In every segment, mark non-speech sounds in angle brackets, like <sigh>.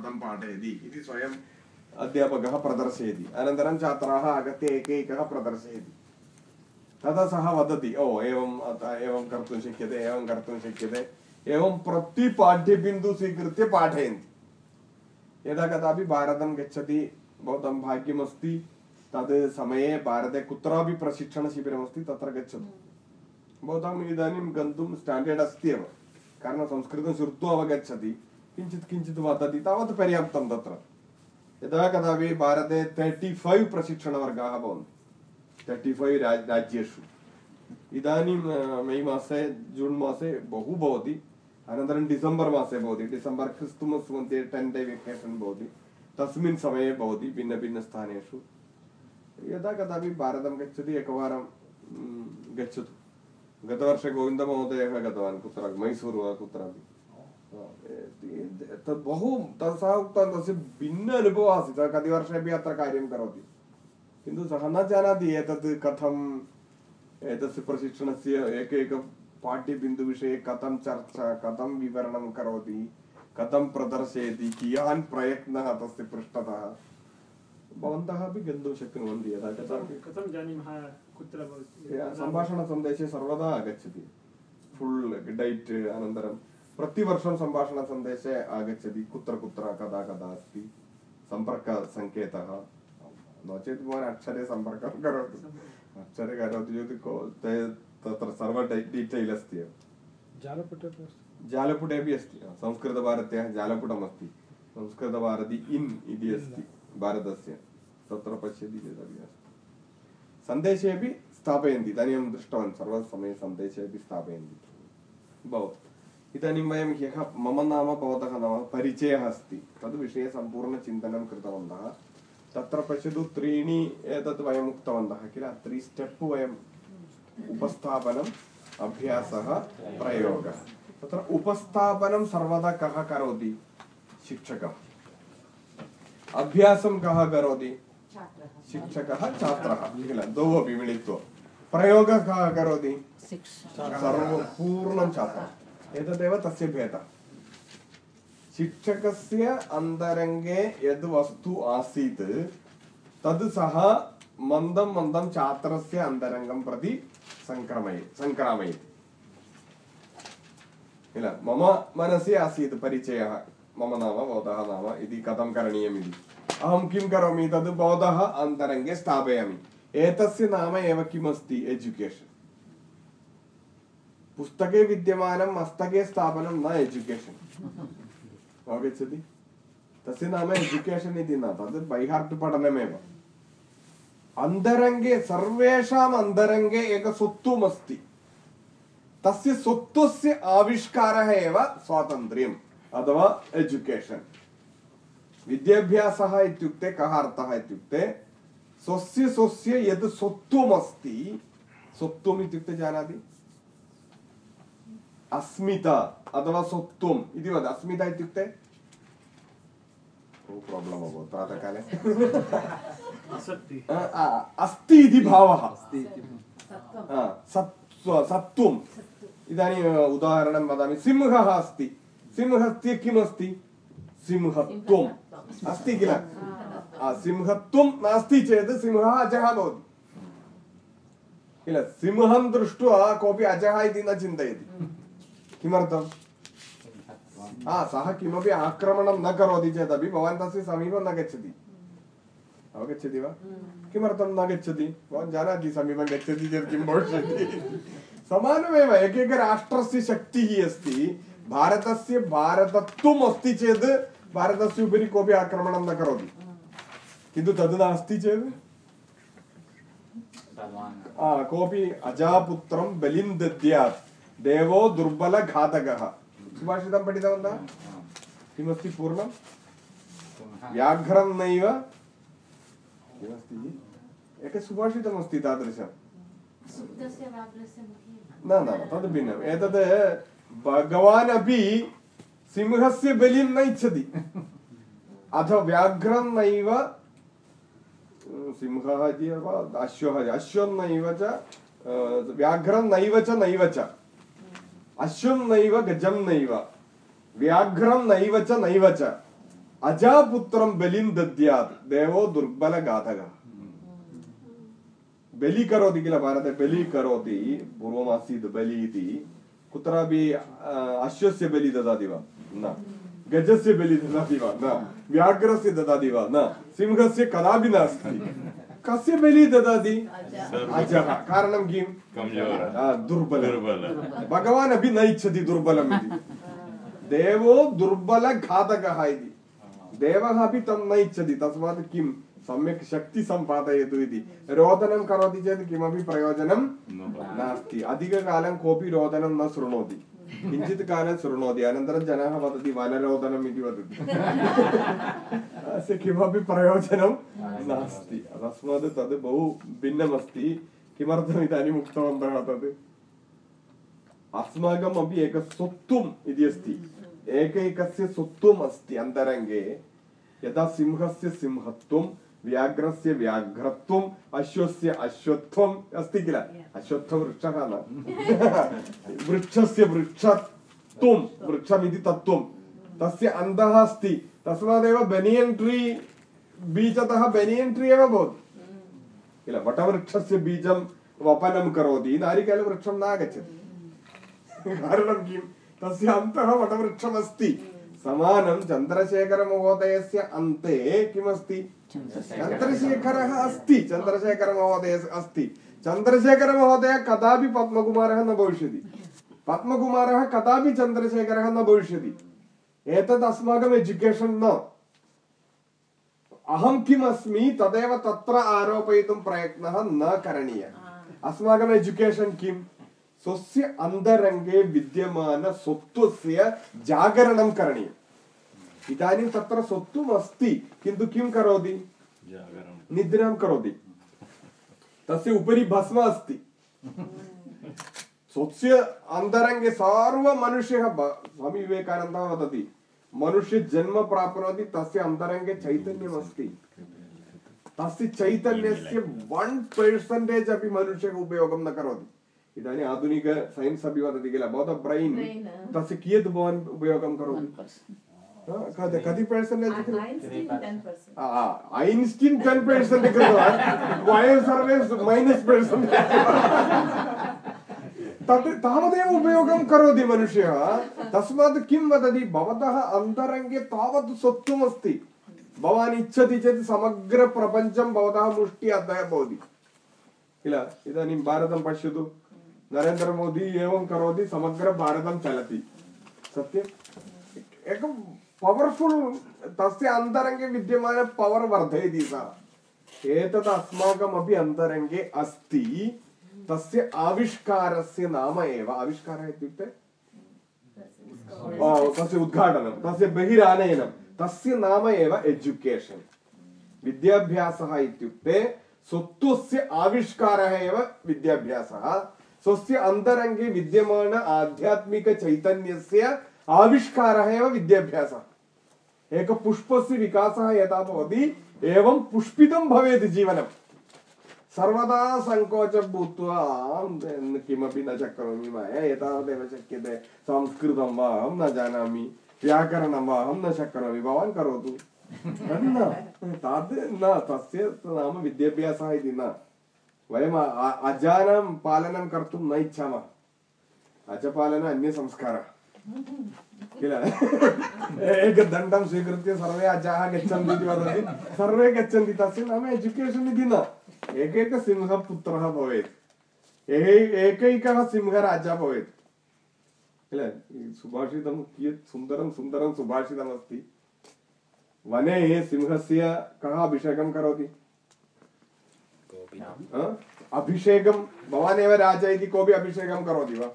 कथं पाठयति इति स्वयम् अध्यापकः प्रदर्शयति अनन्तरं छात्राः आगत्य एकैकः प्रदर्शयति तदा सः वदति ओ एवम् एवं कर्तुं शक्यते एवं कर्तुं शक्यते एवं प्रतिपाठ्यबिन्दु स्वीकृत्य पाठयन्ति यदा कदापि भारतं गच्छति भवतां भाग्यमस्ति तद् समये भारते कुत्रापि प्रशिक्षणशिबिरमस्ति तत्र गच्छतु भवताम् इदानीं गन्तुं स्टाण्डर्ड् अस्ति एव कारणं संस्कृतं श्रुत्वा अवगच्छति किञ्चित् किञ्चित् वदति, तावत् पर्याप्तं तत्र। यदा कदापि भारते तर्टि फैव् प्रशिक्षणवर्गाः भवन्ति। तर्टि फैव् राज राज्येषु। इदानीं मे मासे, जून् मासे बहु भवति। अनन्तरं डिसेम्बर् मासे भवति। डिसेम्बर् क्रिस्मस् मध्ये टेन् डे वेकेशन् भवति। तस्मिन् समये भवति भिन्नभिन्नस्थानेषु। यदा कदापि भारतं गच्छति, एकवारं गच्छतु। गतवर्षे गोविन्दमहोदयः गतवान् कुत्र मैसूरु वा कुत्रापि। तद् बहु तत् सः उक्तवान् तस्य भिन्न अनुभवः आसीत् सः कति वर्षेपि अत्र कार्यं करोति। किन्तु सः न जानाति एतत् कथम् एतस्य प्रशिक्षणस्य एकैक पाठ्यबिन्दुविषये कथं चर्चा कथं विवरणं करोति कथं प्रदर्शयति कियान् प्रयत्नः तस्य पृष्ठतः। भवन्तः अपि गन्तुं शक्नुवन्ति यदा कथं जानीमः कुत्र सम्भाषणसन्देशे सर्वदा आगच्छति। फुल् डैट् अनन्तरं। प्रतिवर्षं सम्भाषणसन्देशे आगच्छति कुत्र कुत्र कदा कदा अस्ति सम्पर्कसङ्केतः नो चेत् भवान् अक्षरे सम्पर्कं करोतु। अक्षरे करोति चेत् तत्र सर्व डीटेल् अस्ति एव। जालपुटे जालपुटे अपि अस्ति। संस्कृतभारत्याः जालपुटमस्ति। संस्कृतभारती इन् इति अस्ति भारतस्य। तत्र पश्यति चेदपि अस्ति। सन्देशे अपि स्थापयन्ति। इदानीं दृष्टवान् सर्वसमये सन्देशे अपि स्थापयन्ति। भवतु। इदानीं वयं ह्यः मम नाम भवतः नाम परिचयः अस्ति। तद्विषये सम्पूर्णचिन्तनं कृतवन्तः। तत्र पश्यतु त्रीणि एतत् वयम् उक्तवन्तः किल? त्री स्टेप् वयम् उपस्थापनम् अभ्यासः प्रयोगः। तत्र उपस्थापनं सर्वदा कः करोति? शिक्षकः। अभ्यासं कः करोति? शिक्षकः छात्रः। किल? द्वौ अपि मिलित्वा। प्रयोगः कः करोति? सर्वं पूर्णं छात्रः। एतदेव तस्य भेदः शिक्षकस्य अन्तरङ्गे यद् वस्तु आसीत्, तद् सः मन्दं मन्दं छात्रस्य अन्तरङ्गं प्रति सङ्क्रमय सङ्क्रामयति किल? मम मनसि आसीत् परिचयः। मम नाम भवतः नाम इति कथं करणीयम् इति। अहं किं करोमि? तद् भवतः अन्तरङ्गे स्थापयामि। एतस्य नाम एव किमस्ति? एजुकेशन्। पुस्तके विद्यमानं मस्तके स्थापनं न एजुकेशन् अवगच्छति तस्य नाम एजुकेशन् इति न तद् बैहार्ट् पठनमेव अन्तरङ्गे सर्वेषाम् अन्तरङ्गे एक स्वत्वम् अस्ति तस्य स्वत्वस्य आविष्कारः एव स्वातन्त्र्यम् अथवा एजुकेशन् विद्याभ्यासः इत्युक्ते कः अर्थः इत्युक्ते स्वस्य स्वस्य यद् स्वत्वमस्ति स्वत्वम् इत्युक्ते जानाति अस्मिता अथवा स्वत्वम् इति वद अस्मिता इत्युक्ते बहु प्राब्लम् अभवत् प्रातःकाले अस्ति इति भावः सत्त्वम् इदानीम् उदाहरणं वदामि सिंहः अस्ति सिंहस्य किमस्ति सिंहत्वम् अस्ति किल सिंहत्वं नास्ति चेत् सिंहः अजः भवति किल सिंहं दृष्ट्वा कोऽपि अजः इति न चिन्तयति किमर्थं हा सः किमपि आक्रमणं न करोति चेदपि भवान् तस्य समीपं न गच्छति। अवगच्छति वा? किमर्थं न गच्छति? भवान् जानाति समीपं गच्छति चेत् किं भविष्यति। समानमेव एकैकराष्ट्रस्य शक्तिः अस्ति। भारतस्य भारतत्वम् अस्ति चेत् भारतस्य उपरि कोऽपि आक्रमणं न करोति। किन्तु तद् नास्ति चेत्? कोऽपि अजापुत्रं बलिं दद्यात्। देवो दुर्बलघातकः सुभाषितं पठितवन्तः किमस्ति पूर्णं व्याघ्रं नैव। किमस्ति? एकं सुभाषितमस्ति तादृशं। न न तद् भिन्नम्। एतत् भगवान् अपि सिंहस्य बलिं न इच्छति। अथ व्याघ्रं नैव सिंहः इति वा अश्वः अश्वं नैव च व्याघ्रं नैव च नैव च। अश्वं नैव गजं नैव व्याघ्रं नैव च नैव च। अजापुत्रं बलिं दद्यात् देवो दुर्बलघातकः। बलि करोति किल भारते? बलि करोति। पूर्वमासीत् बलि इति। कुत्रापि अश्वस्य बलि ददाति वा? न। गजस्य बलि ददाति वा? न। व्याघ्रस्य ददाति वा? न। सिंहस्य कदापि नास्ति। <laughs> कस्य बलि ददाति अजः कारणं किं दुर्बल भगवान् अपि न इच्छति दुर्बलम् इति देवो दुर्बलघातकः इति देवः अपि तं न इच्छति तस्मात् किं सम्यक् शक्ति सम्पादयतु इति रोदनं करोति चेत् किमपि प्रयोजनं नास्ति अधिककालं कोऽपि रोदनं न शृणोति किञ्चित् कालं शृणोति अनन्तरं जनाः वदति वनरोदनम् इति वदति. <laughs> अस्य किमपि प्रयोजनं नास्ति। तस्मात् तद् बहु भिन्नमस्ति। किमर्थम् इदानीम् उक्तवन्तः तद्? अस्माकम् अपि एक स्वत्वम् इति अस्ति। एकैकस्य स्वत्वम् अस्ति अन्तरङ्गे। यथा सिंहस्य सिंहत्वं व्याघ्रस्य व्याघ्रत्वम् अश्वस्य अश्वत्वम् अस्ति किल अश्वत्थवृक्षः न वृक्षस्य वृक्षत्वं वृक्षमिति तत्त्वं तस्य अन्तः अस्ति तस्मादेव बेनियन् ट्री बीजतः बेनियन् ट्री एव भवति किल वटवृक्षस्य बीजं वपनं करोति नारिकेलवृक्षं न आगच्छति कारणं किं तस्य अन्तः वटवृक्षमस्ति समानं चन्द्रशेखरमहोदयस्य अन्ते किमस्ति चन्द्रशेखरः अस्ति चन्द्रशेखरमहोदयः अस्ति। चन्द्रशेखरमहोदयः कदापि पद्मकुमारः न भविष्यति। पद्मकुमारः कदापि चन्द्रशेखरः न भविष्यति। एतद् अस्माकम् एजुकेशन् न। अहं किम् अस्मि तदेव तत्र आरोपयितुं प्रयत्नः न करणीयः। अस्माकम् एजुकेशन् किं स्वस्य अन्तरङ्गे विद्यमानस्वत्वस्य जागरणं करणीयम्। इदानीं तत्र स्वत्वम् अस्ति किन्तु किं करोति? निद्रां करोति। तस्य उपरि भस्म अस्ति। स्वस्य अन्तरङ्गे सर्वमनुष्यः स्वामी विवेकानन्दः वदति मनुष्य जन्म प्राप्नोति तस्य अन्तरङ्गे चैतन्यमस्ति तस्य चैतन्यस्य वन् पर्सेण्टेज् अपि मनुष्यः उपयोगं न करोति। इदानीम् आधुनिक सैन्स् अपि वदति किल भवतः ब्रैन् तस्य कियत् भवान् उपयोगं करोति? कति पर्सेण्टेज् ऐन्स्टीन् टेन् पर्सेण्ट् कृतवान् वयं सर्वे मैनस् पर्सेण्ट् तत् तावदेव उपयोगं करोति मनुष्यः तस्मात् किं वदति भवतः अन्तरङ्गे तावत् सत्त्वमस्ति भवान् इच्छति चेत् समग्रप्रपञ्चं भवतः मुष्टि अधः भवति किल इदानीं भारतं पश्यतु नरेन्द्रमोदी एवं करोति समग्रभारतं चलति सत्यम् एकं पवर्फुल् तस्य अन्तरङ्गे विद्यमान पवर् वर्धयति सः एतत् अस्माकमपि अन्तरङ्गे अस्ति तस्य आविष्कारस्य नाम एव आविष्कारः इत्युक्ते तस्य उद्घाटनं तस्य बहिरानयनं तस्य नाम एव एजुकेशन् विद्याभ्यासः इत्युक्ते स्वत्वस्य आविष्कारः एव विद्याभ्यासः स्वस्य अन्तरङ्गे विद्यमान आध्यात्मिकचैतन्यस्य आविष्कारः एव विद्याभ्यासः एकपुष्पस्य विकासः यथा भवति, एवं पुष्पितं भवेत् जीवनं। सर्वदा सङ्कोचं भूत्वा अहं किमपि न शक्नोमि मया एतावदेव शक्यते। संस्कृतं वा अहं न जानामि, व्याकरणं वा अहं न शक्नोमि, भवान् करोतु। न तद् न, तस्य नाम विद्याभ्यासः इति न। वयम् अजानां पालनं कर्तुं न इच्छामः। अजपालन अन्यसंस्कारः। किल एकदण्डं स्वीकृत्य सर्वे अजाः गच्छन्ति इति वदति सर्वे गच्छन्ति तस्य नाम एजुकेशन् इति न एकैकसिंहपुत्रः भवेत् एकैकः सिंहराजा भवेत् किल सुभाषितं कियत् सुन्दरं सुन्दरं सुभाषितमस्ति वने सिंहस्य कः अभिषेकं करोति अभिषेकं भवान् एव राजा इति कोऽपि अभिषेकं करोति वा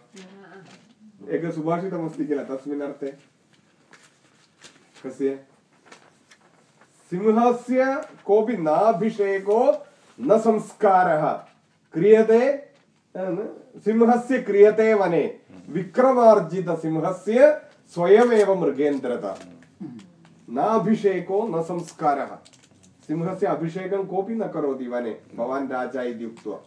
एकं सुभाषितमस्ति किल, तस्मिन् अर्थे. कस्य सिंहस्य कोऽपि नाभिषेको न संस्कारः। क्रियते सिंहस्य क्रियते वने। विक्रमार्जितसिंहस्य स्वयमेव मृगेन्द्रता। नाभिषेको न संस्कारः। सिंहस्य अभिषेकं कोऽपि न करोति वने। भवान् राजा इति उक्त्वा।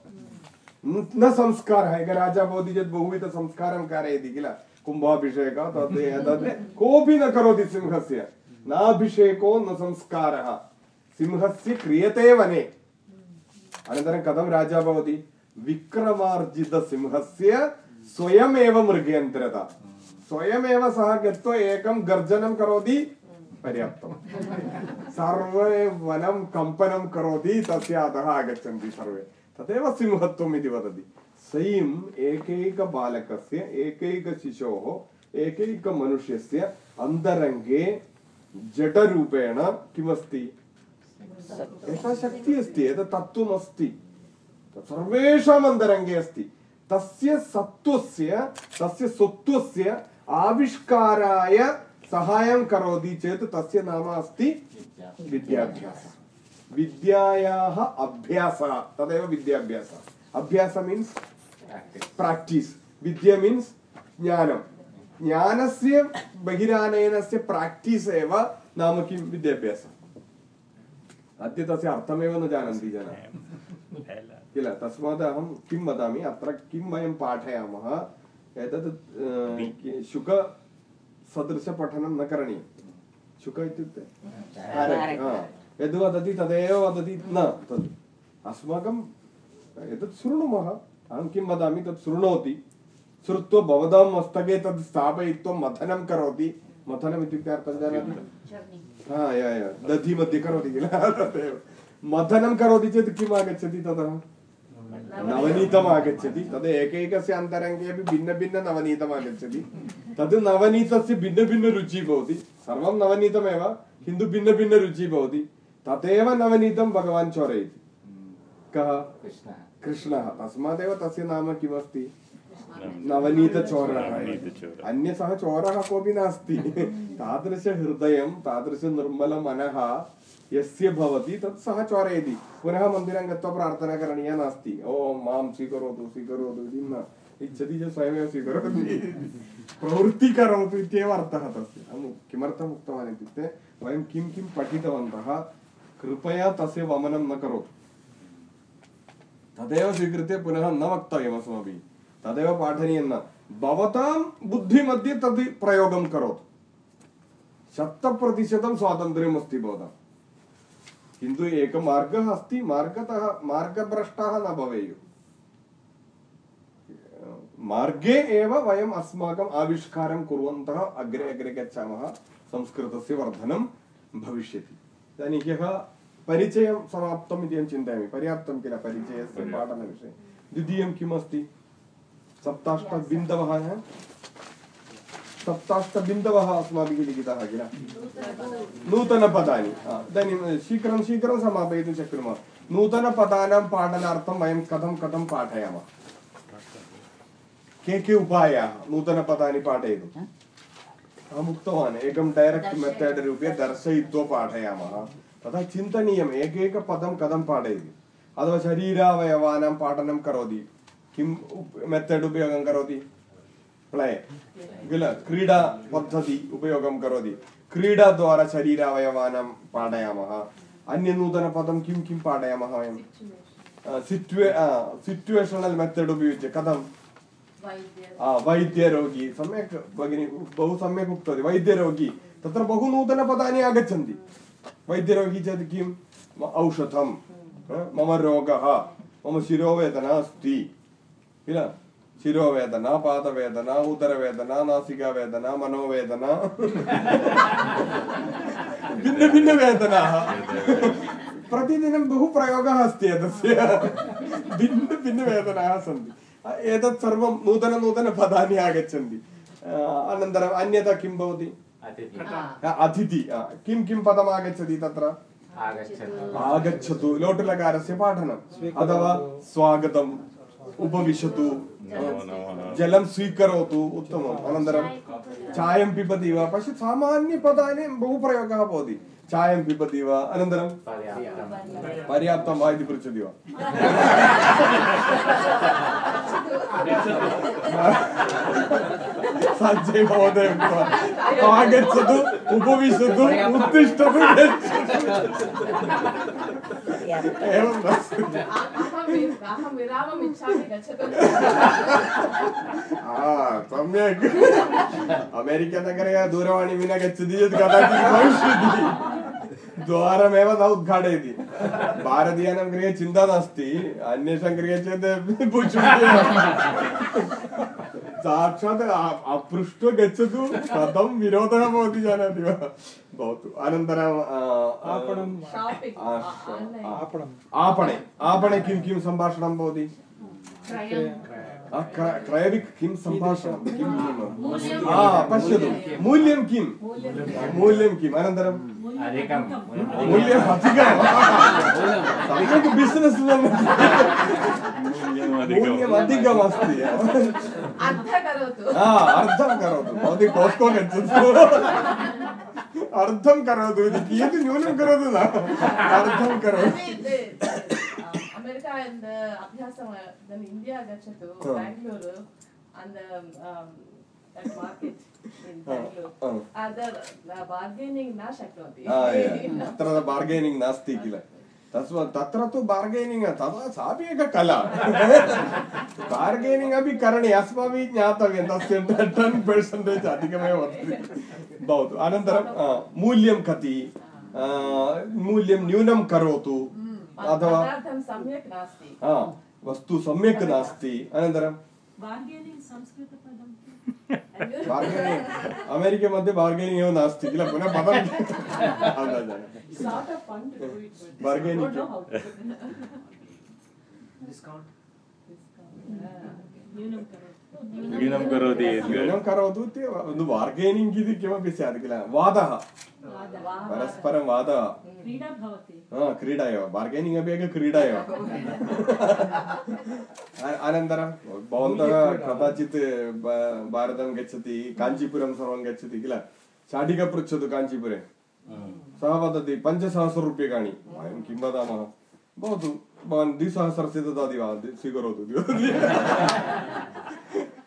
न संस्कारः एकः राजा भवति चेत् बहुविधसंस्कारं कारयति किल? कुम्भाभिषेकः तद् एतद् कोऽपि न करोति सिंहस्य। नाभिषेको न संस्कारः। सिंहस्य क्रियते वने। अनन्तरं कथं राजा भवति विक्रमार्जितसिंहस्य स्वयमेव मृगेन्द्रता स्वयमेव सः गत्वा एकं गर्जनं करोति पर्याप्तं <laughs> सर्वे वनं कम्पनं करोति तस्य अधः आगच्छन्ति सर्वे। तदेव सिंहत्वम् इति वदति। सैम् एकैकबालकस्य एकैकशिशोः एकैकमनुष्यस्य अन्तरङ्गे जडरूपेण किमस्ति? एषा शक्तिः अस्ति एतत् तत्त्वम् अस्ति तत् सर्वेषाम् अन्तरङ्गे अस्ति। तस्य सत्त्वस्य तस्य स्वत्वस्य आविष्काराय सहायं करोति चेत् तस्य नाम अस्ति विद्याभ्यासः। विद्यायाः अभ्यासः तदेव विद्याभ्यासः। अभ्यासः मीन्स् प्राक्टीस् विद्या मीन्स् ज्ञानं। ज्ञानस्य बहिरानयनस्य प्राक्टीस् एव नाम किं? विद्याभ्यासः। अद्य तस्य अर्थमेव न जानन्ति जनाः। किल? तस्मात् अहं किं वदामि? अत्र किं वयं पाठयामः? एतत् शुकसदृशपठनं न करणीयं। शुक इत्युक्ते. यद् वदति तदेव वदति न तद् अस्माकं एतत् शृणुमः। अहं किं वदामि तत् शृणोति। श्रुत्वा भवतां मस्तके तद् स्थापयित्वा मथनं करोति। मथनम् इत्युक्ते अर्थं जानाति? हा या या दधि मध्ये करोति किल? तदेव। मथनं करोति चेत् किम् आगच्छति ततः? नवनीतम् आगच्छति तद् एकैकस्य अन्तरङ्गे अपि भिन्नभिन्ननवनीतम् आगच्छति। तद् नवनीतस्य भिन्नभिन्नरुचिः भवति। सर्वं नवनीतमेव किन्तु भिन्नभिन्नरुचिः भवति। तदेव नवनीतं भगवान् चोरयति। कः? कृष्णः। तस्मादेव तस्य नाम किमस्ति? नवनीतचोरः। अन्य सः चोरः कोऽपि नास्ति। तादृशहृदयं तादृशनिर्मलमनः यस्य भवति तत् सः चोरयति। पुनः मन्दिरं गत्वा प्रार्थना करणीया नास्ति। ओ माँ स्वीकरोतु स्वीकरोतु इति न। इच्छति चेत् स्वयमेव स्वीकरोति। प्रवृत्तिः करोतु इत्येव अर्थः तस्य। अहं किमर्थम् उक्तवान् इत्युक्ते वयं किं किं पठितवन्तः कृपया तस्य वमनं न करोतु। तदेव स्वीकृत्य पुनः न वक्तव्यम् अस्माभिः। तदेव पाठनीयं न। भवतां बुद्धिमध्ये तद् प्रयोगं करोतु। शतप्रतिशतं स्वातन्त्र्यम् भवतां किन्तु एकः मार्गः अस्ति, मार्गतः, मार्गभ्रष्टाः न भवेयुः। मार्गे एव वयम् अस्माकम् आविष्कारं कुर्वन्तः अग्रे अग्रे गच्छामः। संस्कृतस्य वर्धनं भविष्यति। इदानीं ह्यः परिचयं समाप्तम् इति अहं चिन्तयामि। पर्याप्तं किल परिचयस्य पाठनविषये। द्वितीयं किम् अस्ति सप्ताष्टबिन्दवः सप्ताष्टबिन्दवः अस्माभिः लिखिताः किल? नूतनपदानि। इदानीं शीघ्रं शीघ्रं समापयितुं शक्नुमः। नूतनपदानां पाठनार्थं वयं कथं कथं पाठयामः? के के उपायाः? नूतनपदानि पाठयितुम् अहम् उक्तवान् एकं डैरेक्ट् मेथड् रूपे दर्शयित्वा पाठयामः तथा चिन्तनीयम् एकैकपदं कथं पाठयति अथवा शरीरावयवानां पाठनं करोति किं मेथड् उपयोगं करोति प्ले किल क्रीडापद्धति उपयोगं करोति क्रीडाद्वारा शरीरावयवानां पाठयामः अन्यनूतनपदं किं किं पाठयामः वयं सिट्युवे सिट्युवेशनल् मेथड् उपयुज्य कथं वैद्यरोगी सम्यक् भगिनि बहु सम्यक् उक्तवती वैद्यरोगी तत्र बहु नूतनपदानि आगच्छन्ति वैद्यरोगी चेत् किम् औषधं मम रोगः मम शिरोवेदना अस्ति किल शिरोवेदना पादवेदना उदरवेदना नासिकावेदना मनोवेदना भिन्नभिन्नवेदनाः प्रतिदिनं बहु प्रयोगः अस्ति एतस्य भिन्नभिन्नवेदनाः सन्ति एतत् सर्वं नूतननूतनपदानि आगच्छन्ति अनन्तरम् अन्यथा किं भवति अतिथि किं किं पदम् आगच्छति तत्र आगच्छतु लोटलकारस्य पाठनम् अथवा स्वागतम् उपविशतु जलं स्वीकरोतु उत्तमम् अनन्तरं चायं पिबति वा पश्य सामान्यपदानि बहु प्रयोगः भवति चायं पिबति वा अनन्तरं पर्याप्तं वा इति पृच्छति वा सञ्जय महोदय आगच्छतु उपविशतु उत्तिष्ठतु एवं सम्यक् अमेरिकानगरे दूरवाणी विना गच्छति चेत् कदाचित् भविष्यति द्वारमेव न उद्घाटयति भारतीयानां गृहे चिन्ता नास्ति अन्येषां गृहे चेत् साक्षात् अपृष्ट्वा गच्छतु कथं विरोधः भवति जानाति वा भवतु अनन्तरम् आपणं आपणे आपणे किं किं सम्भाषणं भवति क्रयविक् किं सम्भाषणं किं पश्यतु मूल्यं किं मूल्यं किम् अनन्तरं मूल्यम् अधिकं सम्यक् बिस्नेस् मूल्यम् अधिकमस्ति अर्थं करोतु भवती कोस्को गच्छतु अर्थं करोतु इति कियत् न्यूनं करोतु न अर्थं करोतु அந்த அபியாசம் தென் இந்தியா கச்சது பெங்களூரு அந்த अत्र बार्गेनिङ्ग् नास्ति किल तस्मात् तत्र तु बार्गेनिङ्ग् तदा सापि एका कला बार्गेनिङ्ग् अपि करणे अस्माभिः ज्ञातव्यं तस्य टेन् पर्सेण्टेज् अधिकमेव वर्तते भवतु अनन्तरं मूल्यं कति मूल्यं न्यूनं करोतु अथवा वस्तु सम्यक् नास्ति। अनन्तरं? <laughs> अमेरिके मध्ये बार्गेनिङ्ग्? एव नास्ति किल? पुनः पदं <laughs> बार्गेनिङ्ग् डिस्कौण्ट् न्यूनं करोतु न्यूनं करोति इत्येव बार्गेनिङ्ग् इति किमपि स्यात् किल वादः परस्परं वादः क्रीडा एव बार्गेनिङ्ग् अपि एका क्रीडा एव अनन्तरं भवन्तः कदाचित् भारतं गच्छति काञ्चीपुरं सर्वं गच्छति किल शाटिका पृच्छतु काञ्चीपुरे सः वदति पञ्चसहस्ररूप्यकाणि वयं किं वदामः भवतु भवान् द्विसहस्रस्य ददाति वा स्वीकरोतु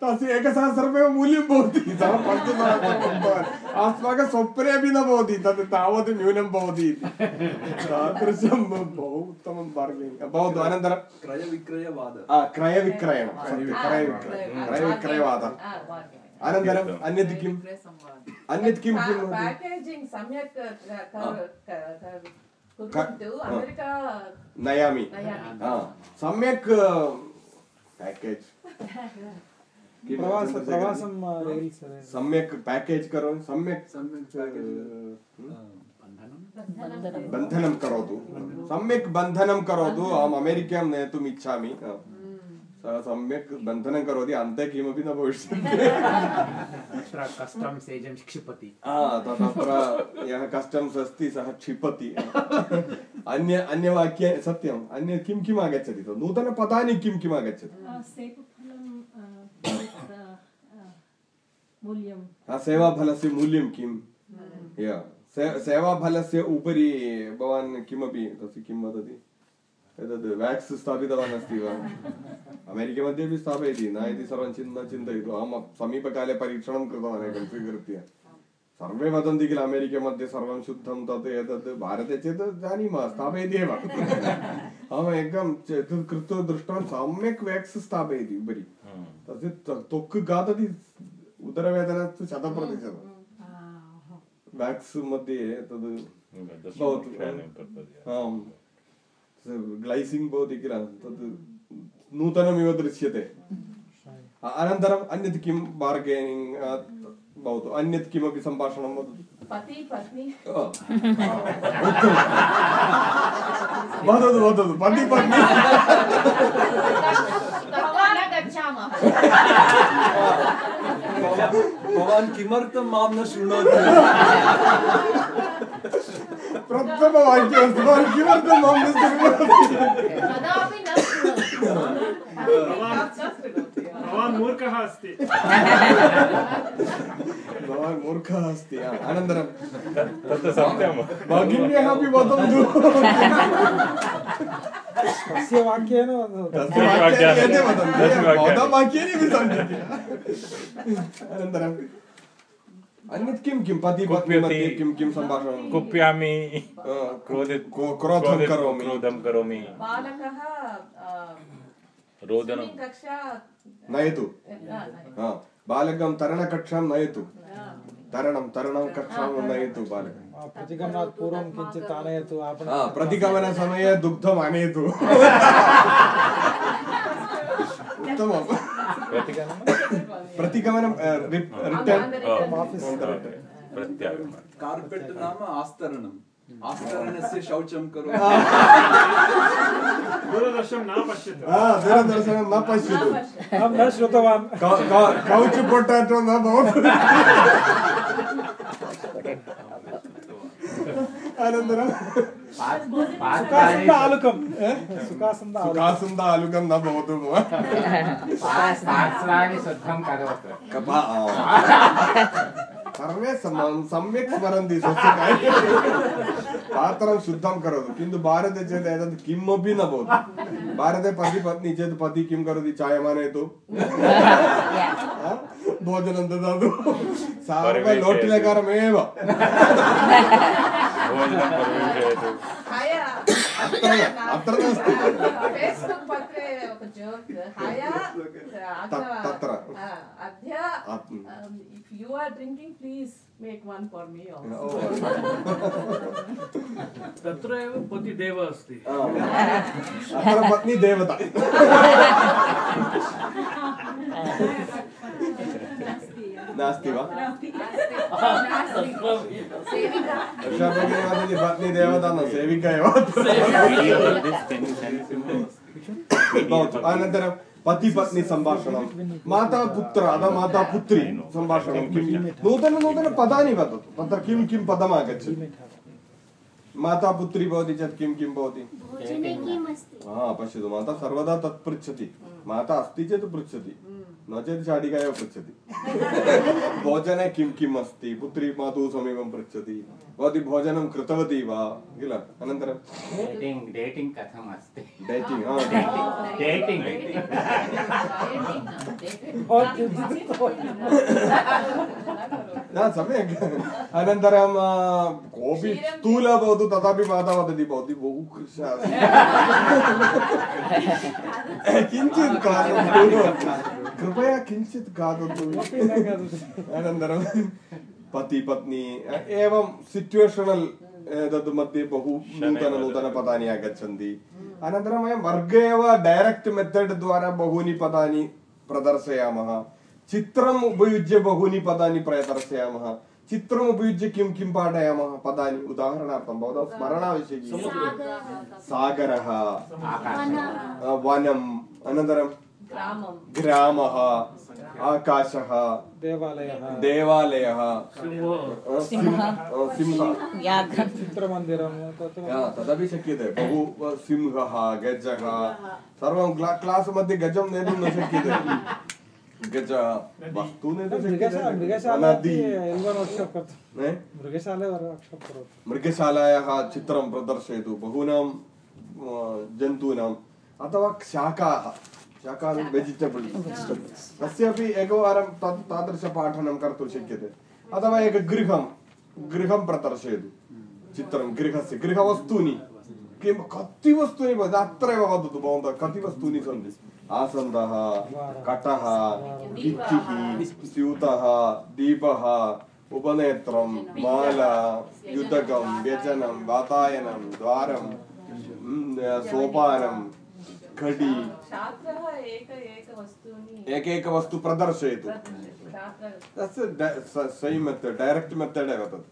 एकसहस्र रुपये मूल्यं भवति सः पञ्चसहस्रं भवान् अस्माकं स्वप्ने अपि न भवति तत् तावत् न्यूनं भवति तादृशं बहु उत्तमं बार्गेनिङ्ग् भवतु अनन्तरं क्रयविक्रयवादः क्रयविक्रयं क्रयविक्रयं क्रयविक्रयवादः अनन्तरम् अन्यत् किम् अन्यत् किं किं पेकेजिङ्ग् सम्यक् नयामि सम्यक् पेकेज् प्रवास प्रवासं रैल्स् सम्यक् पेकेज् करोमि सम्यक् सम्यक् बन्धनं करोतु। सम्यक् बन्धनं करोतु। अहम् अमेरिकां नेतुम् इच्छामि। सः सम्यक् बन्धनं करोति। अन्ते किमपि न भविष्यति। तत्र कस्टम्स् एजेण्ट् क्षिपति। हा, तत्र यः कस्टम्स् अस्ति सः क्षिपति। अन्य अन्यवाक्ये सत्यम्। अन्य किं किम् आगच्छति तत् नूतनपदानि किं किम् आगच्छति सेवफलं तत्, अ, मूल्यं हा, सेवाफलस्य मूल्यं किम्? सेवाफलस्य उपरि भवान् किमपि तस्य किं वदति? एतद् वेक्स् स्थापितवान् अस्ति वा? अमेरिका मध्ये अपि स्थापयति न इति सर्वं चिन् न चिन्तयतु। अहं समीपकाले परीक्षणं कृतवान् एकं स्वीकृत्य। सर्वे वदन्ति किल अमेरिका मध्ये सर्वं शुद्धं तत् एतत् भारते चेत् जानीमः स्थापयति एव। अहम् एकं कृत्वा दृष्टवान् सम्यक् वेक्स् स्थापयति उपरि। तस्य त- त्वक् खादति उदरवेदना शतं प्रतिशतं वेक्स् मध्ये तद् भवतु आम् ग्लैसिङ्ग् भवति किल तद् नूतनमिव दृश्यते अनन्तरम् अन्यत् किं बार्गेनिङ्ग् भवतु अन्यत् किमपि सम्भाषणं वदतु वदतु वदतु पति पत्नी भगवान किमर्थं मां न शृणोति प्रथमवाक्यं भवान् किमर्थं मां न शृणोति कदापि न शृणोति भवान् मूर्खः अस्ति। भवान् मूर्खः अस्ति अनन्तरं तत् सत्यं। भगिन्यः अपि वदन्तु। तस्य वाक्येन तस्य अन्यत् किं किं पति पत्नी मध्ये किं किं सम्भाषणं? कुप्यामि। क्रोधं करोमि। क्रोधं करोमि। बालकः रोदनं Swimming कक्षा नयतु न, न, हा बालकं तरणकक्षां नयतु तरणं तरणं कक्षां नयतु बालकम् आ, प्रतिगमनात् पूर्वं किञ्चित् आनयतु आपण हा प्रतिगमनसमये दुग्धम् आनयतु उत्तमं प्रतिगमनं प्रतिगमनं रिटर्न् Return. प्रत्यागमनं कार्पेट् नाम आस्तरणम् आस्तरणस्य शौचं करोति दूरदर्शनं न पश्यतु दूरदर्शनं न न पश्यतु पश्य अहं न श्रुतवान् कौ- कौ- कौच् पोटाटो न भवतु अनन्तरं सुखासन्द आलुकं सुखासन्द आलुकं सुखासन्द आलुकं न भवतु पार्श्वानि शुद्धं करोतु कपा सर्वे सम- सम्यक् स्मरन्ति स्वस्य कार्यं पात्रं शुद्धं करोतु किन्तु भारते चेत् एतत् किमपि न भवति भारते पति पत्नी चेत् पति किं करोति चायम् आनयतु हा? भोजनं ददातु सर्वे लोट्टिलकारमेव भोजनं परिवेशयतु हाय अत्र अत्र नास्ति if you are drinking, please make one for me also. <laughs> तत्र एव पतिदेव अस्ति। अत्र नास्ति वा सेविका न सेविका एव भवतु अनन्तरं पति पत्नी सम्भाषणं माता पुत्र अथवा माता पुत्री सम्भाषणं किं नूतन नूतन पदानि वदतु तत्र किं किं पदम् आगच्छति माता पुत्री भवति चेत् किं किं भवति हा पश्यतु माता सर्वदा तत् पृच्छति माता अस्ति चेत् पृच्छति नो चेत् शाटिका एव पृच्छति भोजने किं किम् अस्ति पुत्री मातुः समीपं पृच्छति भवती भोजनं कृतवती वा किल अनन्तरं? डेटिङ्ग् डेटिङ्ग् कथम् अस्ति? डैटिङ्ग् हा डेटिङ्ग् और न सम्यक्. अनन्तरं कोऽपि स्थूलः भवतु तथापि माता वदति भवती बहु कृशा किञ्चित् खादतु. <laughs> कृपया किञ्चित् खादतु. अनन्तरं पति पत्नी एवं सिचुवेशनल् एतत् मध्ये बहु नूतन नूतनपदानि आगच्छन्ति। अनन्तरं वयं वर्गे एव डैरेक्ट् मेथड् द्वारा बहूनि पदानि प्रदर्शयामः। चित्रम् उपयुज्य बहूनि पदानि प्रदर्शयामः। चित्रम् उपयुज्य किं किं पाठयामः? पदानि उदाहरणार्थं भवतां स्मरणावश्यकी सागरः। वनम् अनन्तरं ग्रामः। आकाशः। देवालयः। देवालयः। सिंहो। चित्रमन्दिरं हा, तदपि शक्यते। बहु सिंहः गजः। सर्वं क्ला क्लास् मध्ये गजं नेतुं न शक्यते। गज वस्तु नेतुं मृगशा शक्यते। मृगशाला नदी। मृगशालायाः चित्रं प्रदर्शयतु। बहूनां जन्तूनाम् अथवा शाकाः। शाकानि वेजिटेबल्स् तस्यापि एकवारं तत् तादृशपाठनं कर्तुं शक्यते। अथवा एकं गृहं गृहं प्रदर्शयतु। चित्रं गृहस्य गृहवस्तूनि। किं कति वस्तूनि भवति? अत्रैव वदतु भवन्तः कति वस्तूनि सन्ति? आसन्दः कटः भित्तिः स्यूतः दीपः उपनेत्रं माला युतकं व्यजनं वातायनं द्वारं म्, सोपानं घटी छात्रः एक एक वस्तूनि एकैकवस्तु प्रदर्शयतु। छात्रः तस्य सै मेथड् डैरेक्ट् मेथड् एव तत्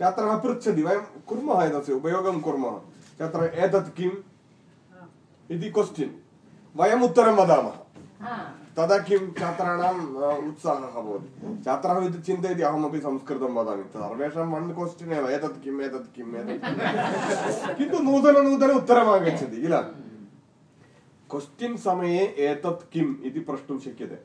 छात्रः पृच्छति वयं कुर्मः एतस्य उपयोगं कुर्मः। छात्रः एतत् किम्? इति क्वश्चिन् वयम् उत्तरं वदामः। तदा किं? छात्राणाम् उत्साहः भवति। छात्रः इति चिन्तयति अहमपि संस्कृतं वदामि। सर्वेषां वन् क्वश्चिन् एव एतत् किम् एतत् किम् एतत् किन्तु नूतन नूतन उत्तरम् आगच्छति किल? क्वश्चिन् समये एतत् किम् इति प्रष्टुं शक्यते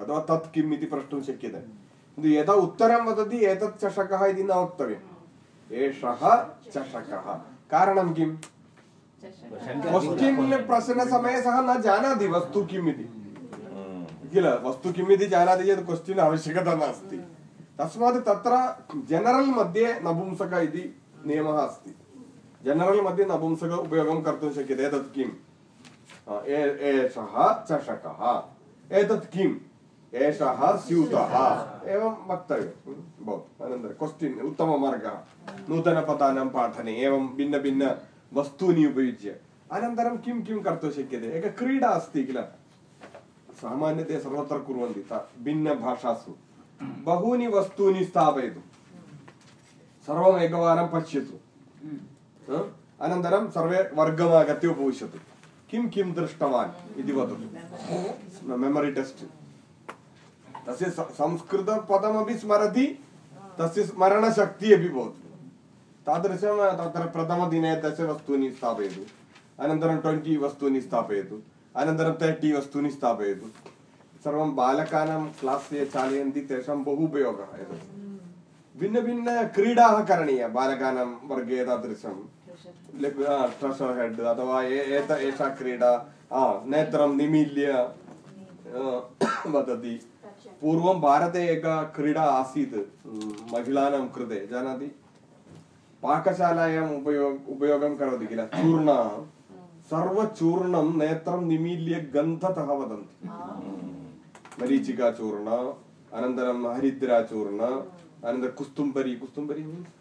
अथवा तत् किम् इति प्रष्टुं शक्यते किन्तु यदा उत्तरं वदति एतत् चषकः इति न वक्तव्यम् एषः चषकः कारणं किम् क्वश्चिन् प्रश्नसमये सः न जानाति वस्तु किम् इति किल वस्तु किम् इति जानाति चेत् क्वश्चिन् आवश्यकता नास्ति तस्मात् तत्र जनरल् मध्ये नपुंसक इति नियमः अस्ति जनरल् मध्ये नपुंसक उपयोगं कर्तुं शक्यते एतत् किम् एषः चषकः एतत् किम् एषः स्यूतः एवं वक्तव्यं भवतु अनन्तरं क्वश्चिन् उत्तममार्गः नूतनपदानां पाठने एवं भिन्नभिन्नवस्तूनि उपयुज्य अनन्तरं किं किं कर्तुं शक्यते एका क्रीडा अस्ति किल सामान्यतया सर्वत्र कुर्वन्ति भिन्नभाषासु बहूनि वस्तूनि स्थापयतु सर्वम् एकवारं पश्यतु? अनन्तरं सर्वे वर्गमागत्य उपविशतु किं किं दृष्टवान् इति वदतु। मेमरि टेस्ट् तस्य संस्कृतपदमपि स्मरति, तस्य स्मरणशक्तिः अपि भवति। तादृशं, तत्र प्रथमदिने दश वस्तूनि स्थापयतु। अनन्तरं ट्वेण्टि वस्तूनि स्थापयतु। अनन्तरं तर्टि वस्तूनि स्थापयतु। सर्वं बालकानां क्लास् ये चालयन्ति, तेषां बहु उपयोगः एतत्। भिन्नभिन्नक्रीडाः करणीयाः बालकानां वर्गे तादृशं। ट्रेषर् हेड् अथवा एत एषा क्रीडा आ, नेत्रं निमील्य वदति पूर्वं भारते एका क्रीडा आसीत् महिलानां कृते जानाति पाकशालायाम् उपयोग उपयोगं करोति किल चूर्ण सर्वचूर्णं नेत्रं निमील्य गन्धतः वदन्ति मरीचिकाचूर्ण अनन्तरं हरिद्राचूर्ण अनन्तरं कुस्तुम्बरी कुस्तुम्बरी मीन्स्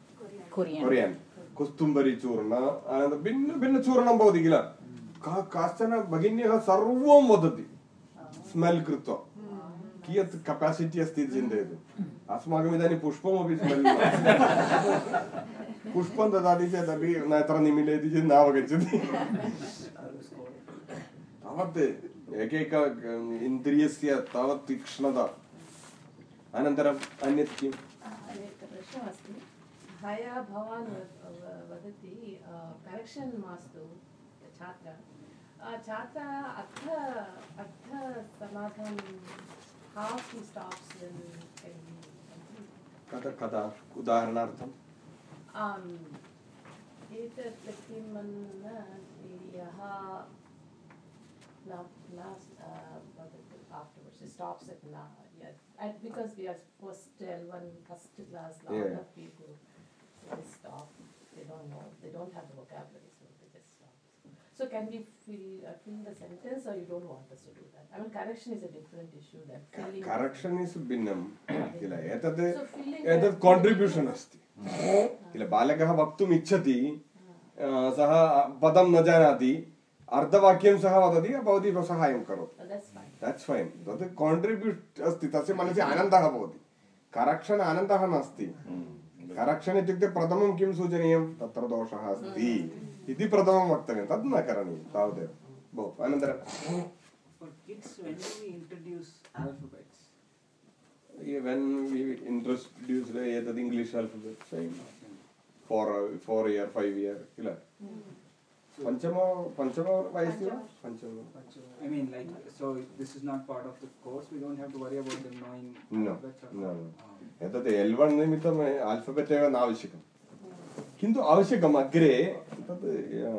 कोरियन् कुस्तुम्बरी चूर्ण अनन्तरं भिन्न भिन्नचूर्णं भवति किल का काश्चन भगिन्यः सर्वं वदति स्मेल् कृत्वा कियत् कपासिटि अस्ति इति चिन्तयतु अस्माकम् इदानीं पुष्पमपि स्मेल् पुष्पं ददाति चेदपि नेत्रं निमीलयति चेत् नावगच्छति तावत् एकैक इन्द्रियस्य तावत् तीक्ष्णता अनन्तरम् अन्यत् किम् प्रश्नः भवान् वदति करेक्षन् मास्तु छात्र छात्र अर्थ अर्थ समाधान हाफ् ही स्टाप्स् कदा कदा उदाहरणार्थम् आम् एतत् किं यः न न वदतु आफ्टर्वर्ड्स् स्टाप्स् एट् न And because we are supposed to tell one first class, lot Yeah. of people, they stop, they don't know, they don't have the vocabulary, so they just stop. So can we fill, uh, fill the sentence or you don't want us to do that? I mean, correction is a different issue than filling. Correction is भिन्नं किल filling the- contribution अस्ति किल बालकः वक्तुम् इच्छति अ, सः पदं न जानाति अर्धवाक्यं सः वदति भवती सहायं करोतु Uh, That's fine. That's fine तत् काण्ट्रिब्यूट् अस्ति तस्य मनसि आनन्दः भवति करेक्षन् आनन्दः नास्ति करेक्षन् इत्युक्ते प्रथमं किं सूचनीयं तत्र दोषः अस्ति इति प्रथमं वक्तव्यं तद् न करणीयं तावदेव भवतु अनन्तरं For kids, when do we introduce alphabets? when we introduced एतत् English alphabet same four four year five year किल पञ्चम पञ्चम वयसि वा पञ्चम I mean, like, so this is not part of the course. We don't have to worry about them knowing No, alphabets. or- no, no. Oh. एतत् L one निमित्तम् alphabet एव न आवश्यकं किन्तु आवश्यकम् अग्रे तत् अ,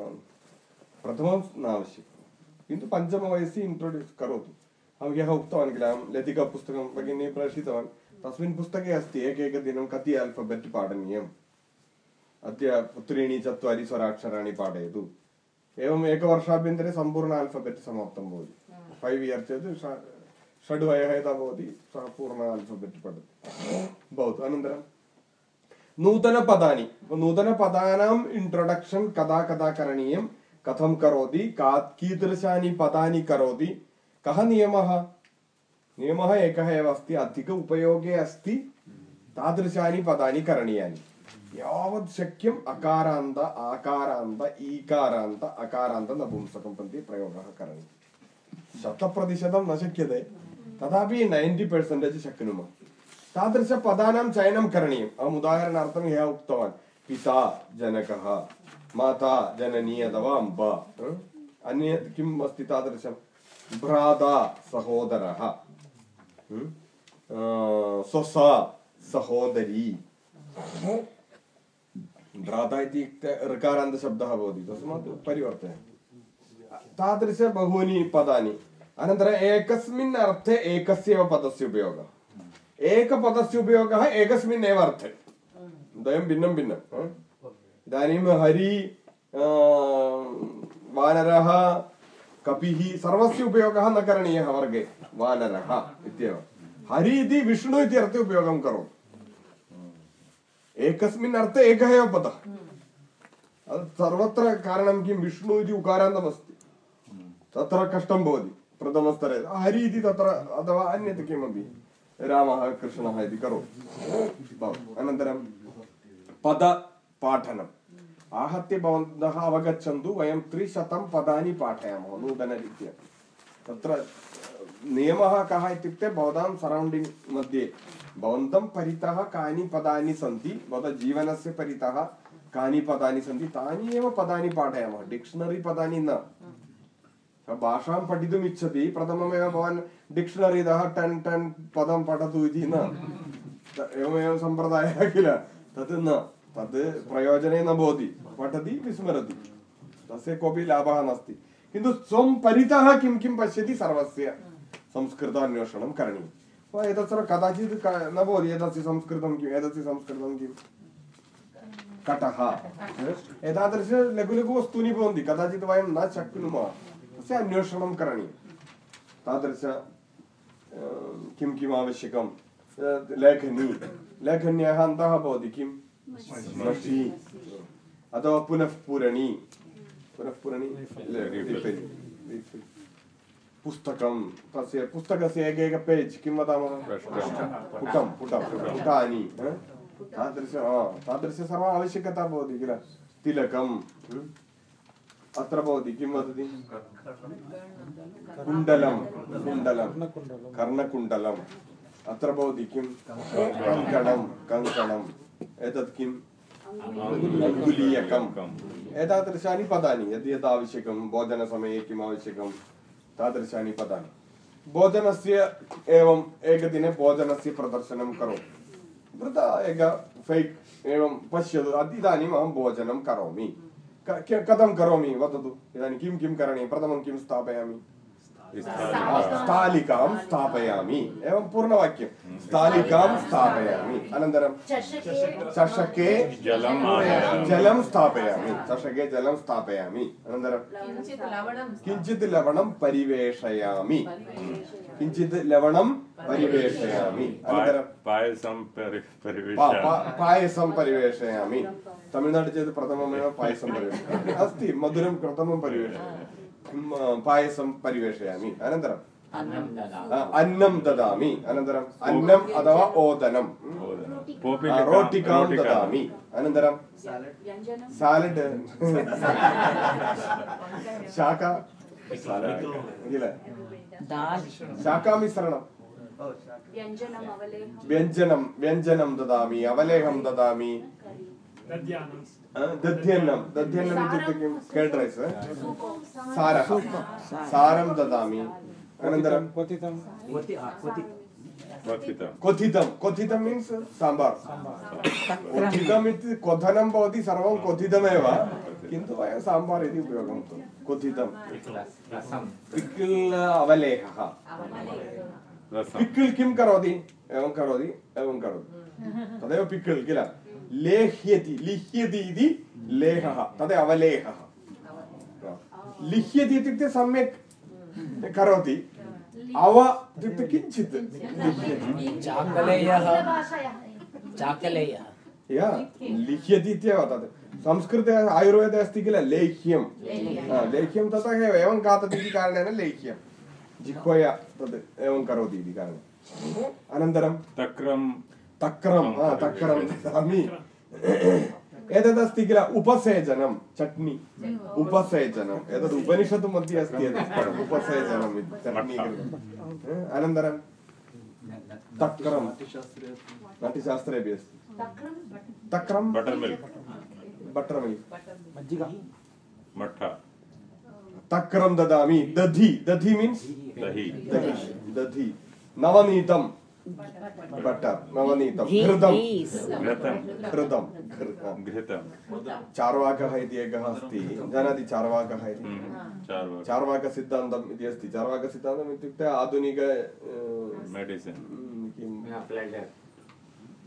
प्रथमं न आवश्यकं किन्तु पञ्चमवयसि इन्ट्रोड्यूस् करोतु अहं ह्यः उक्तवान् किल अहं लतिकापुस्तकं भगिनी प्रेषितवान् तस्मिन् पुस्तके अस्ति एकैकदिनं कति आल्फबेट् पाठनीयम् अद्य पुत्रीणि चत्वारि स्वराक्षराणि पाठयतु एवम् एकवर्षाभ्यन्तरे सम्पूर्ण आल्फबेट् समाप्तं भवति. फैव् इयर् चेत् षड् वयः यदा भवति सः पूर्ण आल्फबेट् पठति. भवतु अनन्तरं नूतनपदानि. नूतनपदानाम् इन्ट्रोडक्षन् कदा कदा करणीयं? कथं करोति? का कीदृशानि पदानि करोति? कः नियमः? नियमः एकः एव अस्ति अधिक उपयोगे अस्ति तादृशानि पदानि करणीयानि. यावत् शक्यम् अकारान्त, आकारान्त, ईकारान्त, अकारान्त नपुंसकं प्रयोगः करणीयः। शतप्रतिशतं न शक्यते। तथापि नैन्टि पर्सेण्टेज् शक्नुमः। तादृशपदानां चयनं करणीयम्। अहम् उदाहरणार्थं ह्यः उक्तवान्। पिता, जनकः, माता, जननी अथवा अम्ब? अन्य किम् अस्ति तादृशं? भ्राता, सहोदरः? स्वसा, सहोदरी। भ्राता इति ऋकारान्तशब्दः भवति। तस्मात् परिवर्तय तादृश बहूनि पदानि। अनन्तरम् एकस्मिन् अर्थे एकस्य एव पदस्य उपयोगः। एकपदस्य उपयोगः एकस्मिन् एव अर्थे। द्वयं भिन्नं भिन्नं? इदानीं हरि वानरः, कपिः सर्वस्य उपयोगः न करणीयः वर्गे। वानरः इत्येव। हरि इति विष्णु इति अर्थे उपयोगं करोतु। एकस्मिन् अर्थे एकः एव पदः। सर्वत्र कारणं किं? विष्णु इति उकारान्तमस्ति। तत्र कष्टं भवति, प्रथमस्तरे। हरि इति तत्र अथवा अन्यत् किमपि, रामः, कृष्णः इति करोतु। अनन्तरं पदपाठनम्। आहत्य भवन्तः अवगच्छन्तु, वयं त्रिशतं पदानि पाठयामः नूतनरीत्या। तत्र नियमः कः इत्युक्ते, भवतां सरौण्डिङ्ग् मध्ये भवन्तं परितः कानि पदानि सन्ति, भवतः जीवनस्य परितः कानि पदानि सन्ति, तानि एव पदानि पाठयामः डिक्षनरी पदानि न। भाषां पठितुम् इच्छति प्रथममेव भवान् डिक्षनरीतः टन् टन् पदं पठतु इति न। एवमेव सम्प्रदायः किल? तत् न। तत् प्रयोजने न भवति। पठति, विस्मरति। तस्य कोऽपि लाभः नास्ति। किन्तु स्वं परितः किं किं पश्यति, सर्वस्य संस्कृतान्वेषणं करणीयं वा एतत् सर्वं कदाचित् न भवति एतस्य संस्कृतं किम् एतस्य संस्कृतं किम् कटः एतादृश लघु लघु वस्तूनि भवन्ति कदाचित् वयं न शक्नुमः तस्य अन्वेषणं करणीयं तादृश किं किम् आवश्यकं लेखनी लेखन्याः अन्तः भवति किं मषि अथवा पुनः पूरणी पुनः पूरणी पुस्तकं तस्य पुस्तकस्य एकैक पेज् किं वदामः पुटं पुटं पुटानि ह? तादृश हा, तादृश सर्वम् आवश्यकता भवति किल तिलकं ह्म्? अत्र भवति किं वदति कुण्डलं कुण्डलं कर्णकुण्डलम् अत्र भवति किं कङ्कणं कङ्कणम् एतत् किम् अङ्गुलीयकम् एतादृशानि पदानि यद् यद् आवश्यकं भोजनसमये किम् आवश्यकं тадрчани падани. Бодена си е, евам, ега дине бодена си продършенем каро. Брда, ега, фейк, евам, паши да, ади да нимам боденем каро ми. Кадам каро ми, ватаду, едан ким ким карани, прадамам ким стабеями. स्थालिकां स्थापयामि। एवं पूर्णवाक्यं स्थालिकां स्थापयामि। अनन्तरं चषके जलम् आनयामि जलं स्थापयामि। चषके जलं स्थापयामि। अनन्तरं किञ्चित् लवणं किञ्चित् लवणं परिवेषयामि। किञ्चित् लवणं परिवेषयामि। अनन्तरं पायसं परि पा- परिवेश पा- पायसं परिवेषयामि। तमिळ्नाडु चेत् प्रथममेव पायसं परिवेषयामि। अस्ति मधुरं प्रथमं परिवेषयामि। किं, अ, पायसं परिवेषयामि अनन्तरं अन्नं ददामि अ, अन्नं ददामि अनन्तरम् अन्नम् अथवा ओदनं अ, रोटिकां ददामि अनन्तरं सालड् शाका दध्यन्नं दध्यन्नम् इत्युक्ते किं कर्ड् रैस् सारः सारं ददामि अनन्तरं क्वथितं क्वथितं क्वथितं क्वथितं मीन्स् साम्बार् क्वथितम् इति क्वथनं भवति सर्वं क्वथितमेव किन्तु वयं साम्बार् इति उपयोगं क्वथितं पिक्ल् अवलेहः पिक्ल् किं करोति एवं करोति एवं करोति तदेव पिक्ल् किल लेह्यति लिह्यति इति लेहः तदेव अवलेहः। लिह्यति इत्युक्ते सम्यक् करोति। अव इत्युक्ते किञ्चित् लिह्यति। इत्येव तत्। संस्कृते आयुर्वेदे अस्ति किल? लेह्यं लेह्यं ततः एव एवं खादति इति कारणेन लेह्यं जिह्वया तत् एवं करोति इति कारणेन। अनन्तरं तक्रं तक्रं हा तक्रं ददामि एतदस्ति किल? उपसेचनं चट्नि। उपसेचनम् एतद् उपनिषत् मध्ये अस्ति एतत् उपसेचनम् इति चट्नि अनन्तरं तक्रं नाट्यशास्त्रे अपि अस्ति तक्रं बटर् मिल्क् बटर् मिल्क् मज्जिगा। मठ्ठा तक्रं ददामि दधि। दधि मीन्स्? दधि। दधि। नवनीतं बटर् नवनीतं घृतं घृतं घृतं चार्वाकः इति एकः अस्ति. जानाति चार्वाकः इति? हम्म, चार्वाकसिद्धान्तम् इति अस्ति. चार्वाकसिद्धान्तम् इत्युक्ते आधुनिक मेडिसिन् किं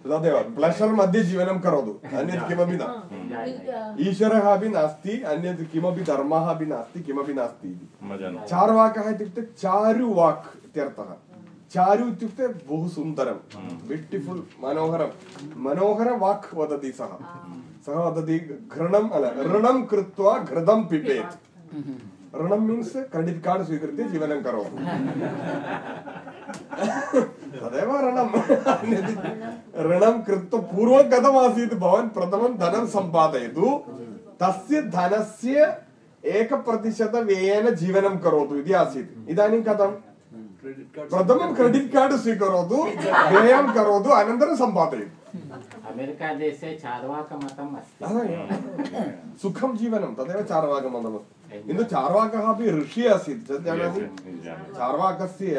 तदेव. प्लेशर् मध्ये जीवनं करोतु. अन्यत् किमपि न. ईश्वरः अपि नास्ति अन्यत् किमपि धर्मः अपि नास्ति किमपि नास्ति इति. चार्वाकः इत्युक्ते चारुवाक् इत्यर्थः. चारु इत्युक्ते बहु सुन्दरं ब्यूटिफुल् मनोहरं मनोहरवाक् वदति सः सः वदति घृणम् अल ऋणं कृत्वा घृतं पिबेत् ऋणं मीन्स् क्रेडिट् कार्ड् स्वीकृत्य जीवनं करोतु तदेव ऋणम् अन्यत् ऋणं कृत्वा पूर्वं कथमासीत् भवान् प्रथमं धनं सम्पादयतु तस्य धनस्य एकप्रतिशतव्ययेन जीवनं करोतु इति आसीत् इदानीं कथं क्रेडिट् कार्ड् प्रथमं क्रेडिट् कार्ड् स्वीकरोतु व्ययं करोतु अनन्तरं सम्पादयतु अमेरिकादेशे चार्वाकमतम् अस्ति सुखं जीवनं तदेव चार्वाकमतमस्ति किन्तु चार्वाकः अपि ऋषिः आसीत् तत् जानाति चार्वाकस्य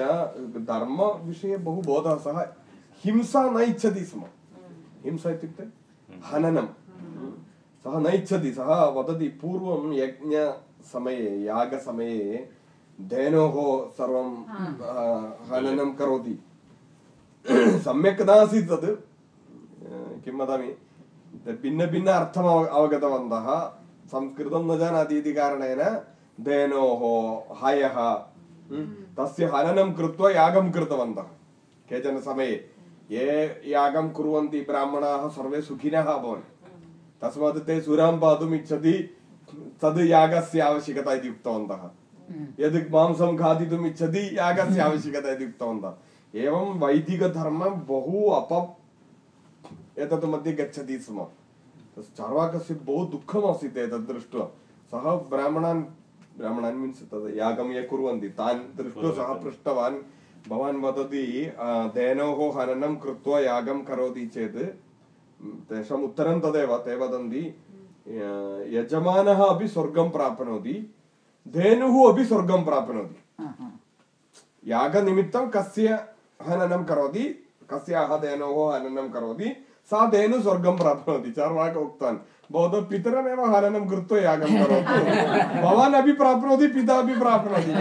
धर्मविषये बहु बोधः सः हिंसा न इच्छति स्म हिंसा इत्युक्ते हननं सः न इच्छति सः वदति पूर्वं यज्ञसमये यागसमये धेनोः सर्वं अ, हननं करोति। सम्यक् नासीत् तत्। अ, किं वदामि? तत् भिन्नभिन्न अर्थम् अव अवगतवन्तः। संस्कृतं न जानाति इति कारणेन धेनोः हयः म्, तस्य हननं कृत्वा यागं कृतवन्तः। केचन समये ये यागं कुर्वन्ति ब्राह्मणाः सर्वे सुखिनः अभवन्। तस्मात् ते सुरां पातुम् इच्छति तद् यागस्य आवश्यकता इति उक्तवन्तः। यद् मांसं खादितुम् इच्छति यागस्य आवश्यकता इति उक्तवन्तः। एवं वैदिकधर्मं बहु अप एतत् मध्ये गच्छति स्म। चार्वाकस्य बहु दुःखमासीत् एतत् दृष्ट्वा। सः ब्राह्मणान् ब्राह्मणान् मीन्स् तद् यागं ये कुर्वन्ति तान् दृष्ट्वा सः पृष्टवान्। भवान् वदति धेनोः हननं कृत्वा यागं करोति चेत् तेषाम् उत्तरं तदेव ते वदन्ति यजमानः अपि स्वर्गं प्राप्नोति। धेनुः अपि स्वर्गं प्राप्नोति। यागनिमित्तं कस्य हननं करोति कस्याः धेनोः हननं करोति सा धेनु स्वर्गं प्राप्नोति। चार्वाक उक्तवान्। भवतः पितरमेव हननं कृत्वा यागं करोतु। <laughs> भवान् अपि प्राप्नोति पिता अपि प्राप्नोति।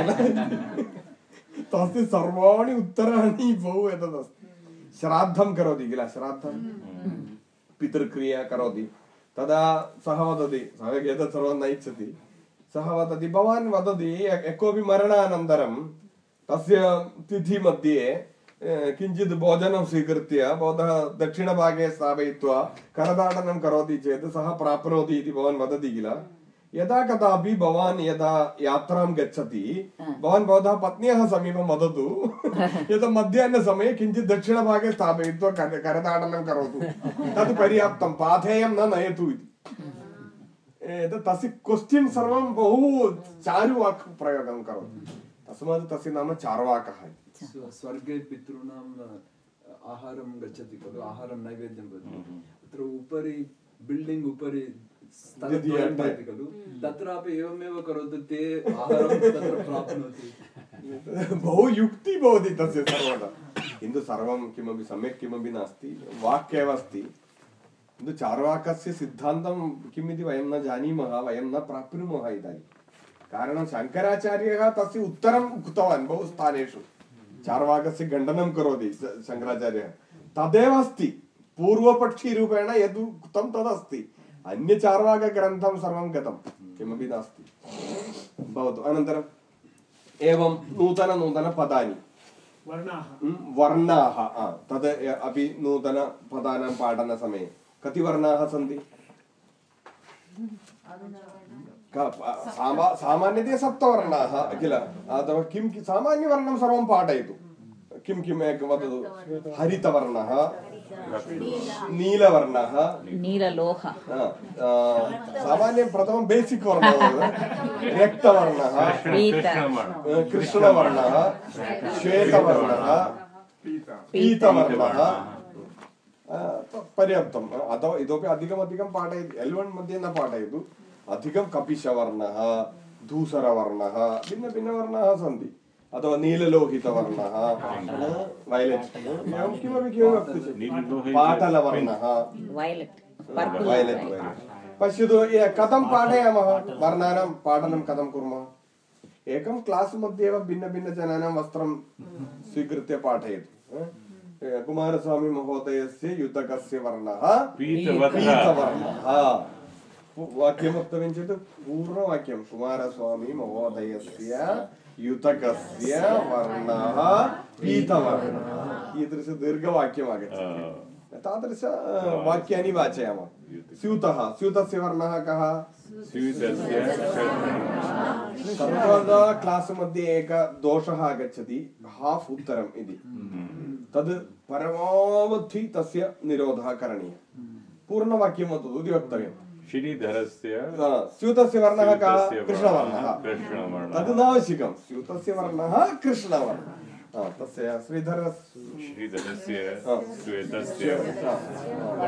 तस्य सर्वाणि उत्तराणि बहु एतदस्ति। श्राद्धं करोति किल? श्राद्धं? पितृक्रिया करोति। तदा सः वदति सः एतत् सर्वं न इच्छति। सः वदति भवान् वदति कोऽपि मरणानन्तरं तस्य तिथिमध्ये किञ्चित् भोजनं स्वीकृत्य भवतः दक्षिणभागे स्थापयित्वा करताडनं करोति चेत् सः प्राप्नोति इति भवान् वदति किल? यदा कदापि भवान् यदा यात्रां गच्छति भवान् भवतः पत्न्याः समीपं वदतु <laughs> यदा मध्याह्नसमये किञ्चित् दक्षिणभागे स्थापयित्वा कर करताडनं करोतु तत् पर्याप्तं पाथेयं न नयतु इति। तस्य क्वश्चिन् सर्वं बहु चारुवाक् प्रयोगं करोति तस्मात् तस्य नाम चार्वाकः इति स्व- स्वर्गे पितॄणाम् अ, आहारं गच्छति खलु आहारं नैवेद्यं भवति तत्र उपरि बिल्डिङ्ग् उपरि स्थलद्वयं भवति खलु तत्रापि एवमेव करोतु ते आहारं तत्र प्राप्नोति बहु युक्ति भवति तस्य सर्वदा किन्तु सर्वं किमपि सम्यक् किमपि नास्ति वाक् एव अस्ति किन्तु चार्वाकस्य सिद्धान्तं किम् इति वयं न जानीमः वयं न प्राप्नुमः इदानीं कारणं शङ्कराचार्यः तस्य उत्तरम् उक्तवान् बहु स्थानेषु चार्वाकस्य खण्डनं करोति शङ्कराचार्यः तदेव अस्ति पूर्वपक्षीरूपेण यद् उक्तं तदस्ति अन्यचार्वाकग्रन्थं सर्वं गतं किमपि नास्ति भवतु अनन्तरम् एवं नूतननूतनपदानि वर्णाः वर्णाः तद् अपि नूतनपदानां पाठनसमये कति वर्णाः सन्ति क- प- सामा- सामान्यतया सप्तवर्णाः किल अथवा किं किं सामान्यवर्णं सर्वं पाठयतु किं किम् एकं वदतु हरितवर्णः नीलवर्णः नीललोह आ, आ, सामान्यं प्रथमं बेसिक् वर्णः रक्तवर्णः पीत आ, कृष्णवर्णः श्वेतवर्णः पीतवर्णः आ, त- पर्याप्तम् अथवा इतोपि अधिकमधिकं पाठयति एल् वन् मध्ये न पाठयतु अधिकं कपिशवर्णः धूसरवर्णः भिन्नभिन्नवर्णाः सन्ति अथवा नीललोहितवर्णः वैलेट् एवं किमपि किमपि नीललोहित- पाटलवर्णः वैलेट् वैलेट् पर्पल् वैलेट् पश्यतु ये कथं पाठयामः वर्णानां पाठनं कथं कुर्मः एकं क्लास् मध्ये एव भिन्नभिन्नजनानां वस्त्रं स्वीकृत्य पाठयतु ए, कुमारस्वामी महोदयस्य युतकस्य वर्णः पीतवर्णः। वाक्यं वक्तव्यं चेत् पूर्णवाक्यं कुमारस्वामी महोदयस्य युतकस्य वर्णः पीतवर्णः। कीदृश दीर्घवाक्यम् आगच्छति तादृश वाक्यानि वाचयामः। स्यूतः। स्यूतस्य वर्णः कः? सर्वदा क्लास् मध्ये एक दोषः आगच्छति हाफ् उत्तरम् इति तद् परमावधि तस्य निरोधः करणीयः पूर्णवाक्यं वदतु इति वक्तव्यं श्रीधरस्य हा, स्यूतस्य वर्णः कः स्यूतस्य कृष्णवर्णः वर्णः, कृष्णवर्णः। तद् नावश्यकं स्यूतस्य वर्णः कृष्णवर्णः हा, तस्य श्रीधर श्रीधरस्य हा. श्वेतस्य।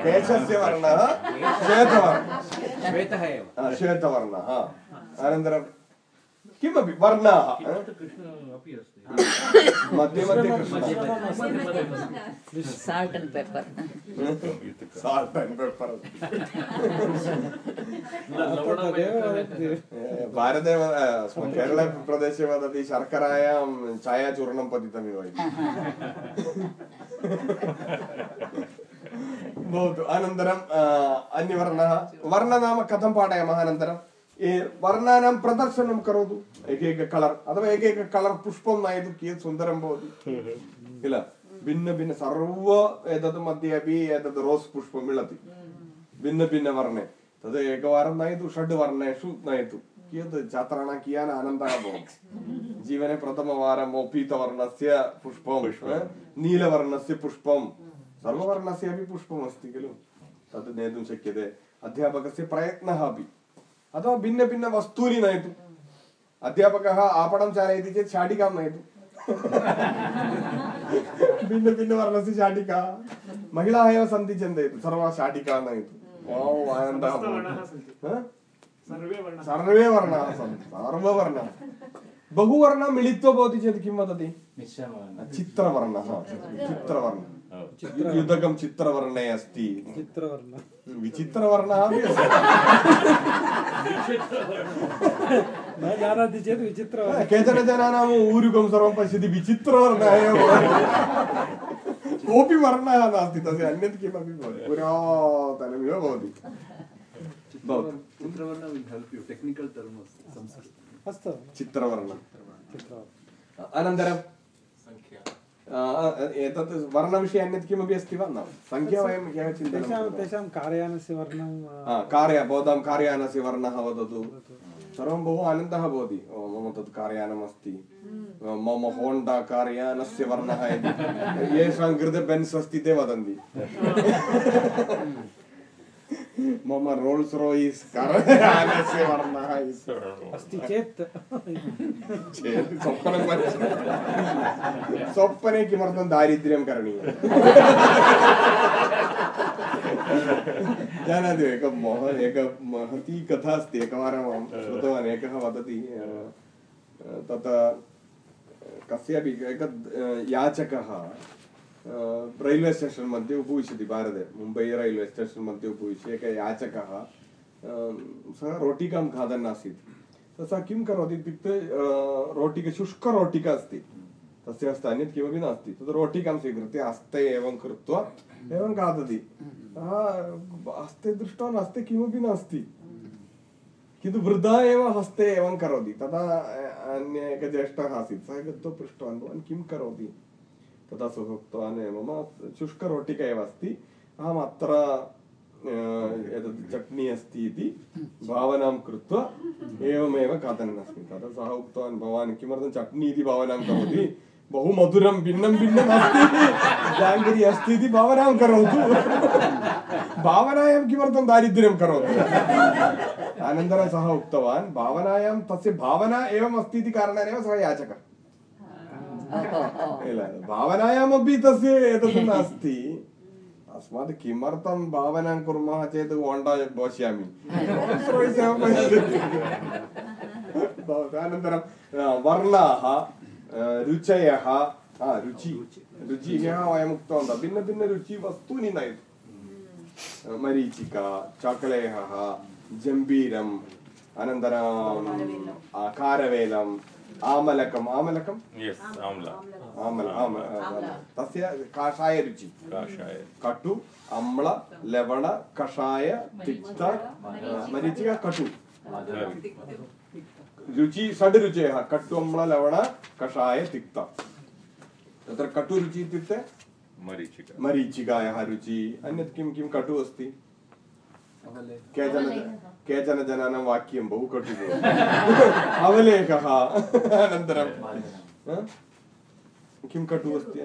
केशस्य वर्णः श्वेतवर्णः। श्वेतः एव। श्वेतवर्णः अनन्तरं किमपि वर्णाः हा? कृष्ण अपि अस्ति? मध्ये मध्ये कृष्णः। Salt and pepper. Salt and pepper तदेव वदन्ति भारते व- अस्माकं केरळप्रदेशे वदति शर्करायां छायाचूर्णं पतितमिव इति भवतु अनन्तरम् अ, अन्यवर्णः वर्णः नाम कथं पाठयामः अनन्तरं ये वर्णानां प्रदर्शनं करोतु एकैक कलर् अथवा एकैक कलर् पुष्पं नयतु कियत् सुन्दरं भवति किल भिन्नभिन्न सर्व एतत् मध्ये अपि एतत् रोस् पुष्पं मिलति भिन्नभिन्नवर्णे तद् एकवारं नयतु षड् वर्णेषु नयतु कियत् छात्राणां कियान् आनन्दः भवति जीवने प्रथमवारम् ओ पीतवर्णस्य पुष्पं अ, नीलवर्णस्य पुष्पं सर्ववर्णस्य अपि पुष्पम् अस्ति खलु तद् नेतुं शक्यते अध्यापकस्य प्रयत्नः अपि अथवा भिन्नभिन्नवस्तूनि नयतु अध्यापकः आपणं चालयति चेत् शाटिकां नयतु भिन्नभिन्नवर्णस्य शाटिका महिलाः एव सन्ति चिन्तयतु सर्वा शाटिका नयतु वाव् आनन्दः भवति ह? सर्वे वर्णाः सन्ति सर्ववर्णाः बहुवर्णः मिलित्वा भवति चेत् किं वदति मिश्रमवर्णः चित्रवर्णः चित्रवर्णः युतकं चित्रवर्णे अस्ति चित्रवर्ण विचित्रवर्णः अपि अस्ति न जानाति चेत् विचित्रवर्ण केचन जनानाम् ऊरुकं सर्वं पश्यति विचित्रवर्णः एव कोऽपि वर्णः नास्ति तस्य अन्यत् किमपि भवति पुरातनमिव भवति भवतु चित्रवर्ण will help you technical term अस्ति संस्कृते अस्तु चित्रवर्णः चित्रवर्ण अनन्तरं अ, एतत् वर्णविषये अन्यत् किमपि अस्ति वा न सङ्ख्या वयं ह्यः चिन्तनं तेषां तेषां कारयानस्य वर्णं हा, कार्य भवतां कार्यानस्य वर्णः वदतु सर्वं बहु आनन्दः भवति मम तत् कार्यानम् अस्ति मम होण्डा कार्यानस्य वर्णः इति येषां कृते बेन्स् अस्ति ते वदन्ति मम रोल्स् रोय्स् कार्यानस्य वर्णः अस्ति चेत् चेत् स्वप्नं किमर्थं दारिद्र्यं करणीयम् जानाति एक मह एक महती कथा अस्ति एकवारम् अहं श्रुतवान् एकः वदति तत् कस्यापि एक याचकः रैल्वे स्टेशन् मध्ये उपविशति भारते मुम्बै रैल्वे स्टेशन् मध्ये उपविश्य एकः याचकः सः रोटिकां खादन् आसीत् सः किं करोति इत्युक्ते रोटिका शुष्करोटिका अस्ति तस्य हस्ते अन्यत् किमपि नास्ति तत् रोटिकां स्वीकृत्य हस्ते एवं कृत्वा एवं खादति सः हस्ते दृष्टवान् हस्ते किमपि नास्ति किन्तु वृथा एव हस्ते एवं करोति तदा अन्य एकः ज्येष्ठः आसीत् सः गत्वा पृष्टवान् भवान् किं करोति तदा सः उक्तवान् मम शुष्करोटिका एव अस्ति अहम् अत्र एतत् चट्नी अस्ति इति भावनां कृत्वा एवमेव खादन् अस्मि। तदा सः उक्तवान्, भवान् किमर्थं चट्नी इति भावनां करोति? बहु मधुरं भिन्नं भिन्नम् अस्ति। जाङ्गिरी अस्ति इति भावनां करोतु। भावनायां किमर्थं दारिद्र्यं करोतु? अनन्तरं सः उक्तवान्, भावनायां तस्य भावना एवम् अस्ति इति कारणेनैव सः याचकः। भावनायामपि तस्य एतत् नास्ति अस्मात् किमर्थं भावनां कुर्मः चेत् होण्डा पश्यामि रोल्स् एव पश्यति। भवतु अनन्तरं अ, वर्णाः अ, रुचयः हा, रुचि रुचि ह्यः वयम् उक्तवन्तः भिन्नभिन्नरुचि वस्तूनि नयतु मरीचिका चाकलेहः जम्बीरम् अनन्तरं आ, कारवेलं आमलकम् आमलकं Yes, amla. आमल आम तस्य काषायरुचि. कटु अम्ल लवण कषाय तिक्त मरीचिका कटु रुचि षड् रुचयः कटु अम्ल लवण कषाय तिक्त तत्र कटुरुचि इत्युक्ते Marichika. मरीचिकायाः रुचि अन्यत् किं किं कटु अस्ति केचन केचन जनानां वाक्यं बहु कटुः अवलेखः अनन्तरं किं अस्ति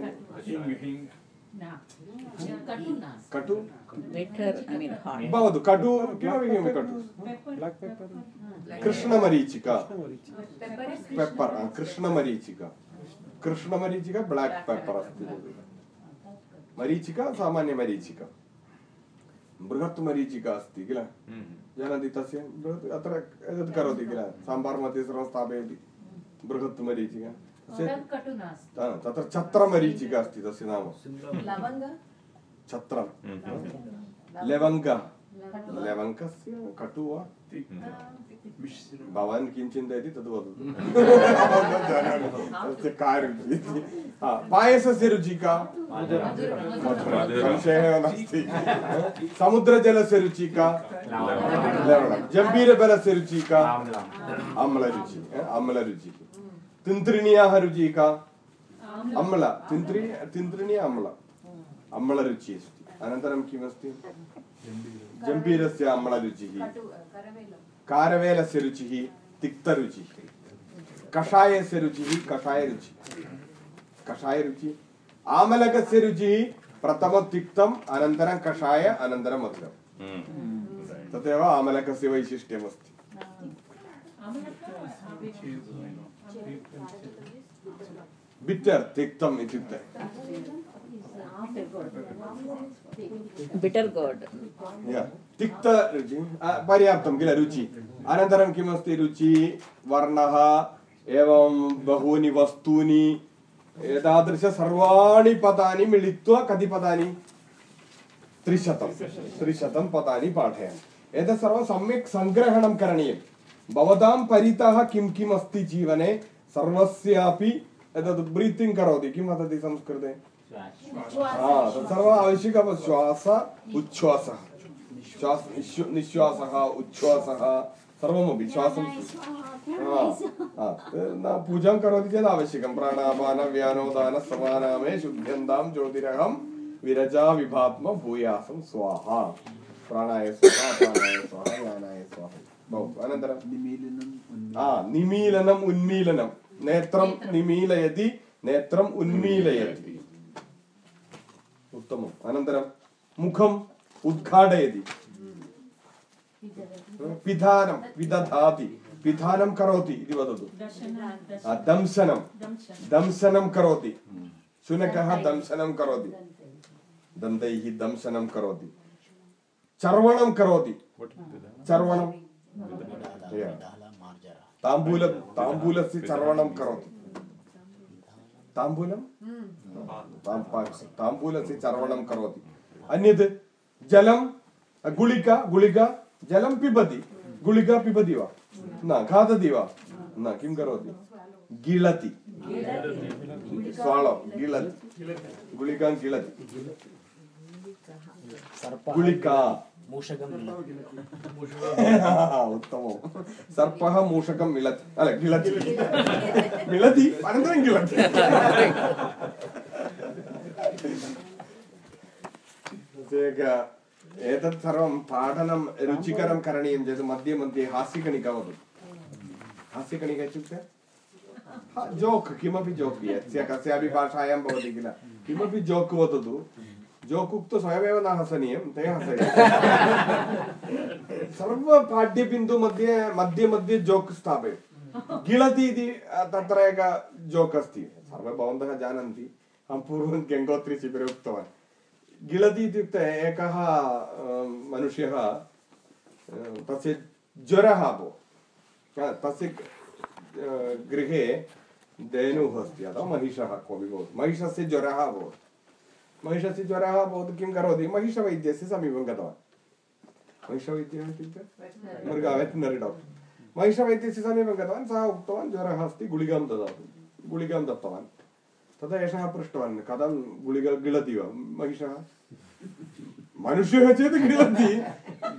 भवतु कटु किमपि कटु कृष्णमरीचिका पेप्पर् कृष्णमरीचिका कृष्णमरीचिका ब्लाक् पेप्पर् अस्ति मरीचिका सामान्यमरीचिका बृहत् मरीचिका अस्ति किल जानाति तस्य बृहत् अत्र एतत् करोति किल साम्बार् मध्ये सर्वं स्थापयति बृहत् मरीचिका तत्र छत्रमरीचिका अस्ति तस्य नाम छत्रं लवङ्ग लवङ्गस्य कटु वा भवान् किं चिन्तयति तद् वदतु तस्य का रुचिः इति हा, पायसस्य रुचिः का मधुरं संशयः एव नास्ति समुद्रजलस्य रुचिः का लवणं जम्बीरफलस्य रुचिः का आम्लरुचिः आम्लरुचिः तिन्त्रिण्याः रुचिः का अम्ल तिन्त्रि तिन्त्रिणी अम्ल अम्लरुचिः अस्ति अनन्तरं किमस्ति जम्बीरस्य अम्लरुचिः कारवेलस्य रुचिः तिक्तरुचिः कषायस्य रुचिः कषायरुचिः कषायरुचिः आमलकस्य रुचिः प्रथमं तिक्तम् अनन्तरं कषाय अनन्तरं मधुरं तदेव आमलकस्य वैशिष्ट्यमस्ति बिट्टर् तिक्तम् इत्युक्ते Bitter gourd. या, तिक्तरुचि आ, पर्याप्तं किल रुचि अनन्तरं किमस्ति रुचि वर्णः एवं बहूनि वस्तूनि एतादृश सर्वाणि पदानि मिलित्वा कति पदानि त्रिशतं त्रिशतं पदानि पाठयामि एतत् सर्वं सम्यक् सङ्ग्रहणं करणीयं भवतां परितः किं किम् अस्ति जीवने सर्वस्यापि एतत् ब्रीतिङ्ग् करोति किं वदति संस्कृते तत्सर्वम् आवश्यकं श्वास उच्छ्वासः श्वास निश्व- निश्वासः उच्छ्वासः सर्वमपि श्वासं हा, हा, न पूजां करोति चेत् आवश्यकं प्राणापान व्यानोदान समानामे शुद्ध्यन्तां ज्योतिरहं विरजा विभात्म भूयासं स्वाहा प्राणाय स्वाहा प्राणाय स्वाहा ज्ञानाय स्वाहा भवतु अनन्तरं निमीलनम् हा निमीलनम् उन्मीलनं नेत्रं निमीलयति पिधानं विदधाति पिधानं करोति इति वदतु। दंशनं दंशनं। करोति। शुनकः दंशनं करोति। दन्तैः। दंशनं करोति। चर्वणं करोति। चर्वणं. ताम्बूल ताम्बूलस्य चर्वणं करोति। ताम्बूलं पा- ताम्बूलस्य चर्वणं करोति। अन्यत् जलं गुलिका गुलिका जलं पिबति गुलिका पिबति वा न खादति वा न किं करोति गिळति स्वालो गिळति गुलिकां गिळति गुलिका उत्तमं सर्पः मूषकं मिलति अल गिळति मिलति अनन्तरं गिळति एक- एतत् सर्वं पाठनं रुचिकरं करणीयं चेत् मध्ये मध्ये हास्यकणिका वदतु हास्यकणिका इत्युक्ते जोक् किमपि जोक् यस्य कस्यापि भाषायां भवति किल। किमपि जोक् वदतु। जोक् उक्त्वा स्वयमेव न हसनीयं ते हसन्ति सर्वपाठ्यबिन्दु मध्ये मध्ये मध्ये जोक् स्थापयतु। गिळति इति तत्र एक जोक् अस्ति। सर्वे भवन्तः जानन्ति। अहं पूर्वं गङ्गोत्रीशिबिरे उक्तवान्। गिळति इत्युक्ते एकः अ, मनुष्यः अ, तस्य ज्वरः अभवत् तस्य अ, गृहे धेनुः अस्ति अथवा महिषः कोऽपि भवतु। महिषस्य ज्वरः अभवत् महिषस्य ज्वरः अभवत् किं करोति? महिषवैद्यस्य समीपं गतवान्। महिषवैद्यः इत्युक्ते? मृग वेटनरि डाक्टर् महिषवैद्यस्य समीपं गतवान् सः उक्तवान् ज्वरः अस्ति गुलिकां ददातु। गुलिकां दत्तवान्। तदा एषः पृष्टवान्। कथं गुलिका गिलति वा? महिषः? मनुष्यः चेत् गिलति।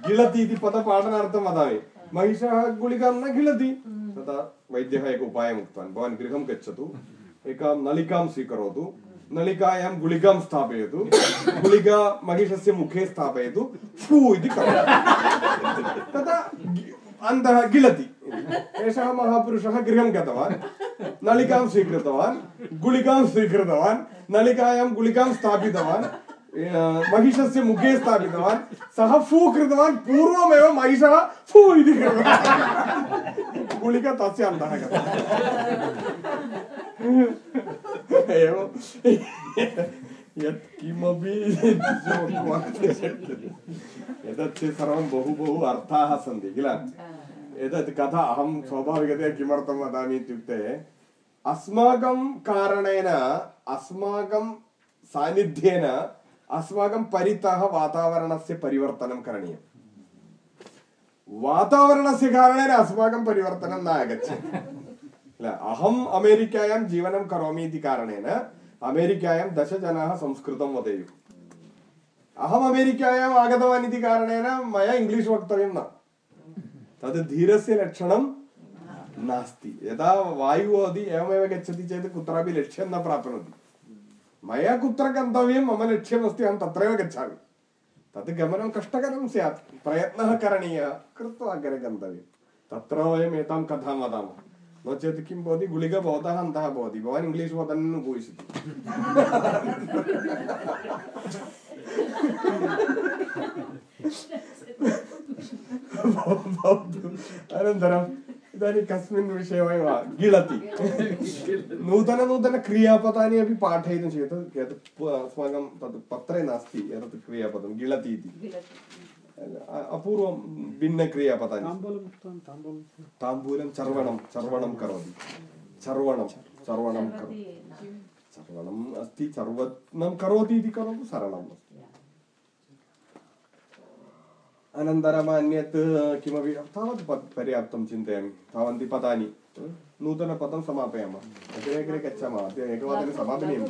गिलति इति पदपाठनार्थं वदामि। महिषः गुलिकां न गिलति। तदा वैद्यः एक उपायम् उक्तवान्। भवान् गृहं गच्छतु। एकां नलिकां स्वीकरोतु। नलिकायां गुलिकां स्थापयतु। गुलिका महिषस्य मुखे स्थापयतु। फू इति तदा अन्तः गिलति एषः महापुरुषः गृहं गतवान् नलिकां स्वीकृतवान् गुलिकां स्वीकृतवान् नलिकायां गुलिकां स्थापितवान् अ, महिषस्य मुखे स्थापितवान् सः फू कृतवान् पूर्वमेव महिषः फू इति कृतवान् गुलिका तस्य अन्तः गता एवं यत्किमपि <laughs> एतत् सर्वं बहु बहु अर्थाः सन्ति किल? एतत् कथा अहं स्वाभाविकतया किमर्थं वदामि इत्युक्ते अस्माकं कारणेन अस्माकं सान्निध्येन अस्माकं परितः वातावरणस्य परिवर्तनं करणीयम्। वातावरणस्य कारणेन अस्माकं परिवर्तनं न आगच्छति किल? अहम् अमेरिकायां जीवनं करोमि इति कारणेन अमेरिकायां दशजनाः संस्कृतं वदेयुः अहम् अमेरिकायाम् आगतवान् इति कारणेन मया इङ्ग्लिश् वक्तव्यं न तद् धीरस्य लक्षणं नास्ति यदा वायुः वदति एवमेव गच्छति चेत् कुत्रापि लक्ष्यं न प्राप्नोति मया कुत्र गन्तव्यं मम लक्ष्यमस्ति अहं तत्रैव गच्छामि तद् गमनं कष्टकरं स्यात् प्रयत्नः करणीयः कृत्वा अग्रे गन्तव्यं तत्र वयम् एतां कथां वदामः नो चेत् किं भवति गुलिका भवतः अन्तः भवति भवान् इङ्ग्लिश् वदन् उपविशति अनन्तरम् इदानीं कस्मिन् विषये वयं गिलति नूतन नूतन क्रियापदानि अपि पाठयितुं शक्यते यत् प- अस्माकं तद् पत्रे नास्ति एतत् क्रियापदं अपूर्वं भिन्नक्रियापदानि ताम्बूलम् उक्तवान् ताम्बूलं ताम्बूलं चर्वणं चर्वणं करोति चर्वणं चर्वणं करोति चर्वणम् अस्ति चर्वणं करोति इति करोतु सरलम् अस्ति अनन्तरम् अन्यत् किमपि तावत् प- पर्याप्तं चिन्तयामि तावन्ति पदानि नूतनपदं समापयामः अग्रे अग्रे गच्छामः अद्य एकवादने समापनीयं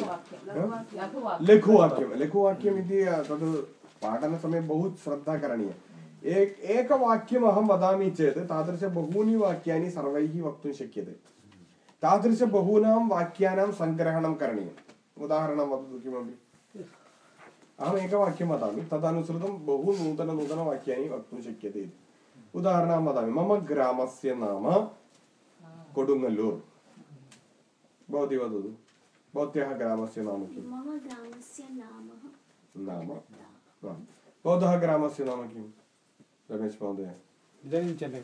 लघुवाक्यं लघुवाक्यम् इति तद् पाठनसमये बहु श्रद्धा करणीया। एक एकवाक्यम् अहं वदामि चेत् तादृश बहूनि वाक्यानि सर्वैः वक्तुं शक्यते। तादृश बहूनां वाक्यानां सङ्ग्रहणं करणीयम्। उदाहरणं वदतु किमपि। अहम् एकवाक्यं वदामि तदनुसृतं बहु नूतननूतनवाक्यानि वक्तुं शक्यते इति। उदाहरणं वदामि मम ग्रामस्य नाम कोडुङ्गल्लूर् भवती वदतु। भवत्याः ग्रामस्य नाम किं नाम। भवतः ग्रामस्य नाम किं रमेश महोदय इदानीं चेन्नै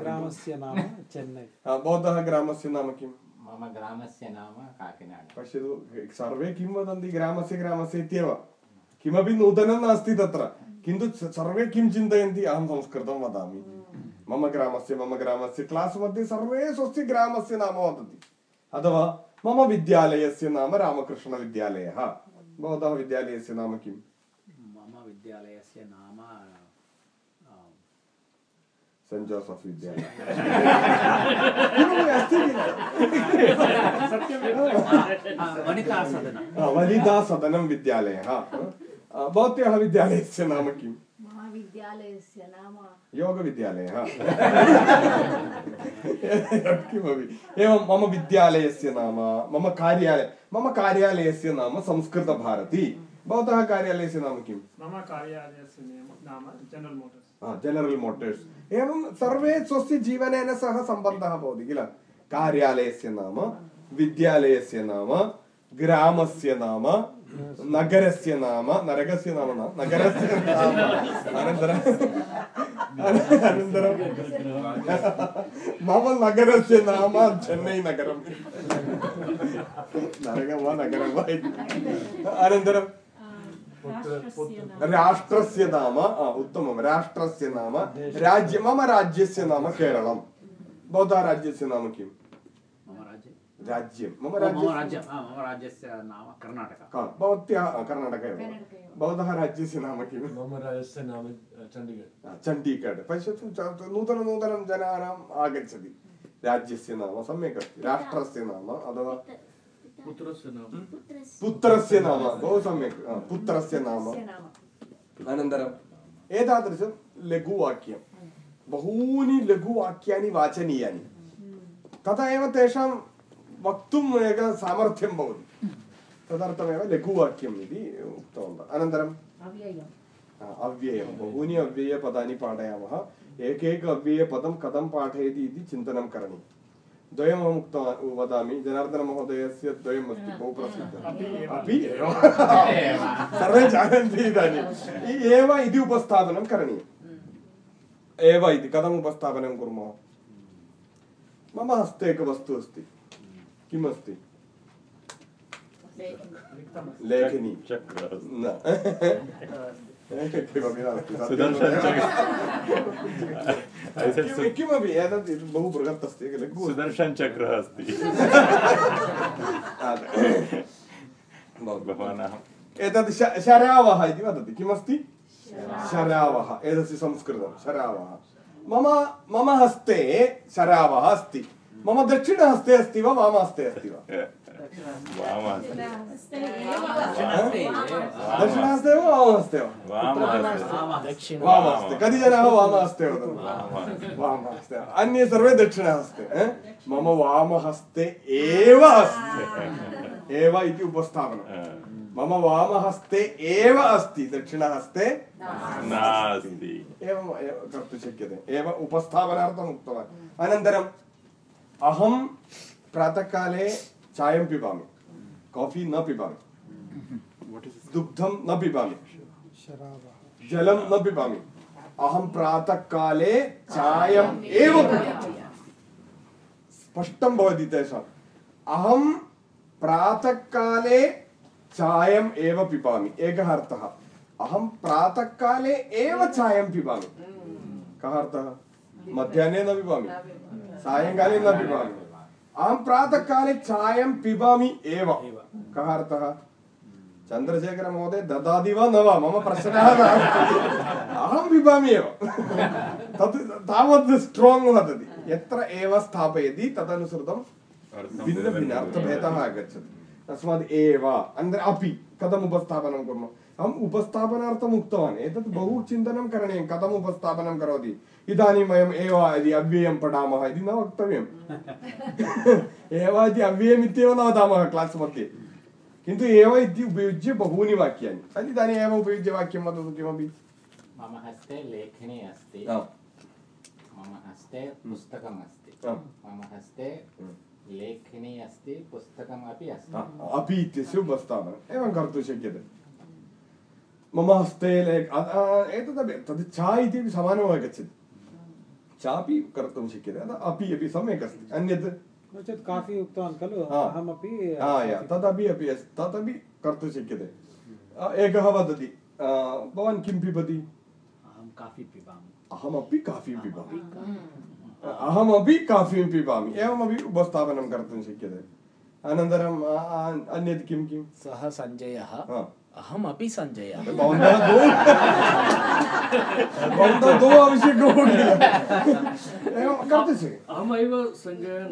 ग्रामस्य नाम चेन्नै भवतः ग्रामस्य नाम किं मम ग्रामस्य नाम काकिनाड पश्यतु सर्वे किं वदन्ति ग्रामस्य ग्रामस्य इत्येव किमपि नूतनं नास्ति तत्र किन्तु सर्वे किं चिन्तयन्ति अहं संस्कृतं वदामि मम ग्रामस्य मम ग्रामस्य क्लास् मध्ये सर्वे स्वस्य ग्रामस्य नाम वदति अथवा मम विद्यालयस्य नाम रामकृष्णविद्यालयः भवतः विद्यालयस्य नाम किम् मम विद्यालयस्य नाम सेण्ट् जोसफ् विद्यालयः? वनितासदन वनितासदनं विद्यालयः भवत्याः विद्यालयस्य नाम किम् महाविद्यालयस्य नाम योगविद्यालयः किमपि एवं मम विद्यालयस्य नाम मम कार्यालय मम कार्यालयस्य नाम संस्कृतभारती भवतः कार्यालयस्य नाम किम् मम कार्यालयस्य नियम- नाम जनरल् मोटर्स् जनरल् मोटर्स् एवं सर्वे स्वस्य जीवनेन सह सम्बन्धः भवति किल कार्यालयस्य नाम विद्यालयस्य नाम ग्रामस्य नाम नगरस्य नाम नरकस्य नाम न नगरस्य नाम अनन्तरं अनन्तरं मम नगरस्य नाम चेन्नै नगरं नरकं वा नगरं वा इति अनन्तरं राष्ट्रस्य नाम आ, उत्तमं राष्ट्रस्य नाम राज्य मम राज्यस्य नाम केरलं भवतः राज्यस्य नाम किम् मम राज्ये राज्यं मम मम राज्यस्य राज्यं हा, मम राज्यस्य नाम कर्णाटका का भवत्याः कर्णाटक एव भवतः राज्यस्य नाम किं मम राज्यस्य नाम चण्डीगढ चण्डीगढ पश्यतु च- नूतन नूतनं जनानाम् आगच्छति राज्यस्य नाम सम्यक् अस्ति राष्ट्रस्य नाम अथवा पुत्रस्य नाम पुत्रस्य नाम बहु सम्यक् पुत्रस्य नाम अनन्तरम् एतादृशं लघुवाक्यं बहूनि लघुवाक्यानि वाचनीयानि तथा एव तेषां वक्तुम् एकं सामर्थ्यं भवति तदर्थमेव लघुवाक्यम् इति उक्तवन्तः अनन्तरं अव्ययम् हा, अव्ययं बहूनि अव्ययपदानि पाठयामः एकैक अव्ययपदं कथं पाठयति इति चिन्तनं करणीयं द्वयमहम् उक्तवान् वदामि जनार्दनमहोदयस्य द्वयम् अस्ति बहु प्रसिद्धम् अपि एव सर्वे जानन्ति इदानीम् इ- एव इति उपस्थापनं करणीयम् एव इति कथम् उपस्थापनं कुर्मः मम हस्ते एकं वस्तु अस्ति किम् अस्ति लेखनी चक्र न किमपि नास्ति सुदर्शन किम- किमपि एतत् इति बहु बृहत् अस्ति लघु अस्ति। सुदर्शन चक्रः अस्ति भवान् अहं एतत् श- शरावः इति वदति किमस्ति शरावः एतस्य संस्कृतं शरावः मम मम हस्ते शरावः अस्ति मम दक्षिणहस्ते अस्ति वा वामहस्ते अस्ति वा वामहस्ते दक्षिणहस्ते वा वामहस्ते वा वामहस्ते वामहस्ते कति जनाः वामहस्ते वदन्ति वामहस्ते अन्ये सर्वे दक्षिणहस्ते अ? मम वामहस्ते एव अस्ति एव इति उपस्थापनं मम वामहस्ते एव अस्ति दक्षिणहस्ते नास्ति एवम् एव कर्तुं शक्यते एव उपस्थापनार्थम् उक्तवान् अनन्तरम् अहं प्रातःकाले चायं पिबामि, काफ़ी न पिबामि, दुग्धं न पिबामि शराबः जलं न पिबामि। अहं प्रातःकाले चायम् एव पिबामि। स्पष्टं भवति तेषाम् अहं प्रातःकाले चायम् एव पिबामि। एकः अर्थः। अहं प्रातःकाले एव चायं न पिबामि। सायङ्काले न पिबामि। अहं प्रातःकाले चायं पिबामि एव। कः अर्थः? चन्द्रशेखरमहोदय ददाति वा न वा? मम प्रश्नः नास्ति अहं पिबामि एव। तत् तावत् स्ट्राङ्ग् वदति। यत्र एव स्थापयति तदनुसृतं भिन्नभिन्न अर्थभेदः आगच्छति। तस्मात् एव अनन्तरम् अपि कथम् उपस्थापनं कुर्मः? अहम् उपस्थापनार्थम् उक्तवान्। एतत् बहु चिन्तनं करणीयं। कथम् उपस्थापनं करोति? इदानीं वयम् एव इति अव्ययं पठामः इति न वक्तव्यम्। <laughs> एव इति अव्ययम् इत्येव न वदामः क्लास् मध्ये। किन्तु एव इति उपयुज्य बहूनि वाक्यानि। तर्हि इदानीम् एव उपयुज्य वाक्यं वदतु किमपि। मम हस्ते लेखनी अस्ति। मम हस्ते पुस्तकम् अस्ति। मम हस्ते लेखनी अस्ति पुस्तकम् अपि अस्ति अपि इत्यस्य उपस्थापनम् एवं कर्तुं शक्यते। मम हस्ते लेख एतदपि तद् चा इति समानम् आगच्छति चापि कर्तुं शक्यते। अतः अपि अपि सम्यक् अस्ति। अन्यत् नो चेत् काफ़ी उक्तवान् खलु? अहमपि तदपि अपि अस्ति तदपि कर्तुं शक्यते। एकः वदति। भवान् किं पिबति? अहं काफ़ी पिबामि। अहमपि काफीं पिबामि। अहमपि काफीं पिबामि। एवमपि उपस्थापनं कर्तुं शक्यते। अनन्तरम् अन्यत् किं किं? सः सञ्जयः। हा। एवं कर्तुं शक्यते अहमेव सञ्जयः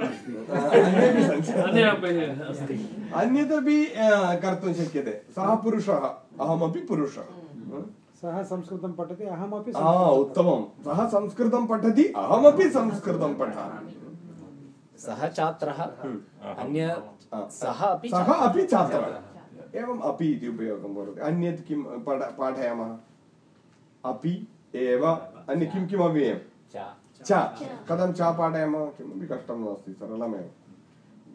अन्यदपि कर्तुं शक्यते सः पुरुषः अहमपि पुरुषः सः संस्कृतं पठति अहमपि उत्तमं सः संस्कृतं पठति अहमपि संस्कृतं पठामि सः छात्रः अन्य सः अपि सः अपि छात्रः एवम् अपि इति उपयोगं करोति। अन्यत् किं पठ पाठयामः? अपि एव अन्य किं किम् अव्ययं च। च। कथं च पाठयामः? किमपि कष्टं नास्ति सरलमेव।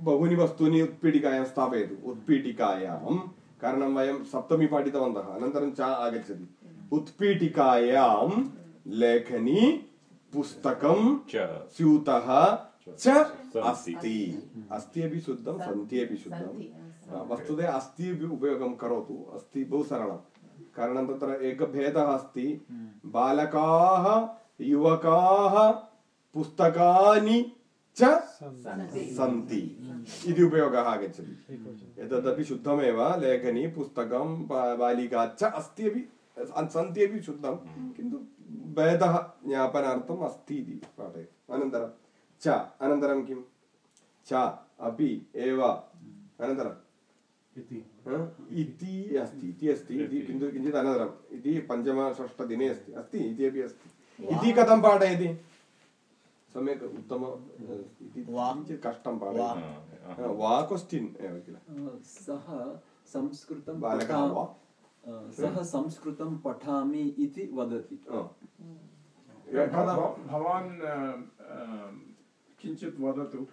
बहूनि वस्तूनि उत्पीठिकायां स्थापयतु। उत्पीठिकायां कारणं वयं सप्तमी पाठितवन्तः अनन्तरं च आगच्छति। उत्पीठिकायां लेखनी पुस्तकं च। स्यूतः च। अस्ति। अस्ति अपि शुद्धं सन्ति अपि शुद्धं। वस्तुतः अस्ति उपयोगं करोतु अस्ति बहु सरलं कारणं तत्र एकः भेदः अस्ति बालकाः युवकाः पुस्तकानि च सन्ति। इति उपयोगः आगच्छति एतदपि शुद्धमेव लेखनी पुस्तकं बालिका च अस्ति अपि सन्ति अपि शुद्धं किन्तु भेदः ज्ञापनार्थम् अस्ति इति पाठयति अनन्तरं च अनन्तरं किं च अपि एव अनन्तरं इति हा? इति अस्ति इति अस्ति इति किन्तु किञ्चित् अनन्तरम् इति पञ्चमषष्ठदिने अस्ति अस्ति इति अपि अस्ति इति कथं पाठयति सम्यक् उत्तम इति किञ्चित् कष्टं पाठयति वा क्वश्चिन् एव किल सः संस्कृतं बालकः पठा- वा? सः संस्कृतं पठामि इति वदति भवान् किञ्चित् वदतु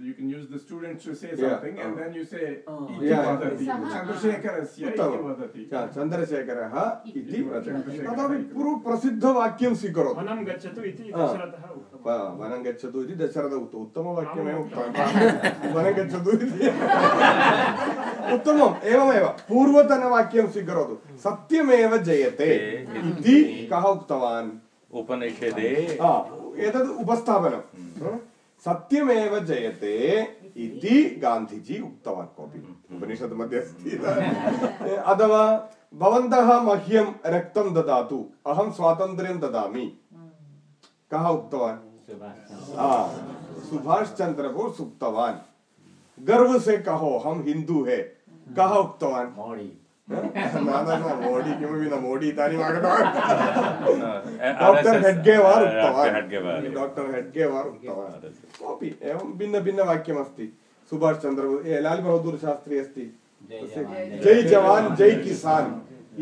You can use the students to say something Yeah, and uh, then you say Yeah, वदति yeah. चन्द्रशेखरस्य इति वदति चन्द्रशेखरः इति वदति चन्द्रशेखरः तदापि इति पूर्व प्रसिद्धवाक्यं स्वीकरोतु वनं गच्छतु इति हा. दशरथः वनं गच्छतु इति दशरथ उक्त उत्तमवाक्यमेव उक्तवान् वनं गच्छतु इति उत्तमम् एवमेव पूर्वतनवाक्यं स्वीकरोतु सत्यमेव जयते इति कः उक्तवान् उपनिषदे एतद् उपस्थापनं? सत्यमेव जयते इति गान्धिजी उक्तवान् कोऽपि उपनिषत् मध्ये अस्ति अथवा भवन्तः मह्यं रक्तं ददातु अहं स्वातन्त्र्यं ददामि। कः उक्तवान्? सुभाष चंद्र बोस उक्तवान्। गर्व से कहो हम हिंदू है। कः उक्तवान्? इदानीम् आगतवान् RSS doctor Hedgewar doctor Hedgewar. उक्तवान् डाक्टर् हेड्गेवार् उक्तवान् कोऽपि एवं भिन्नभिन्नवाक्यमस्ति सुभाष चन्द्र ए लाल् बहदूर् शास्त्री अस्ति जय जवान् जय किसान्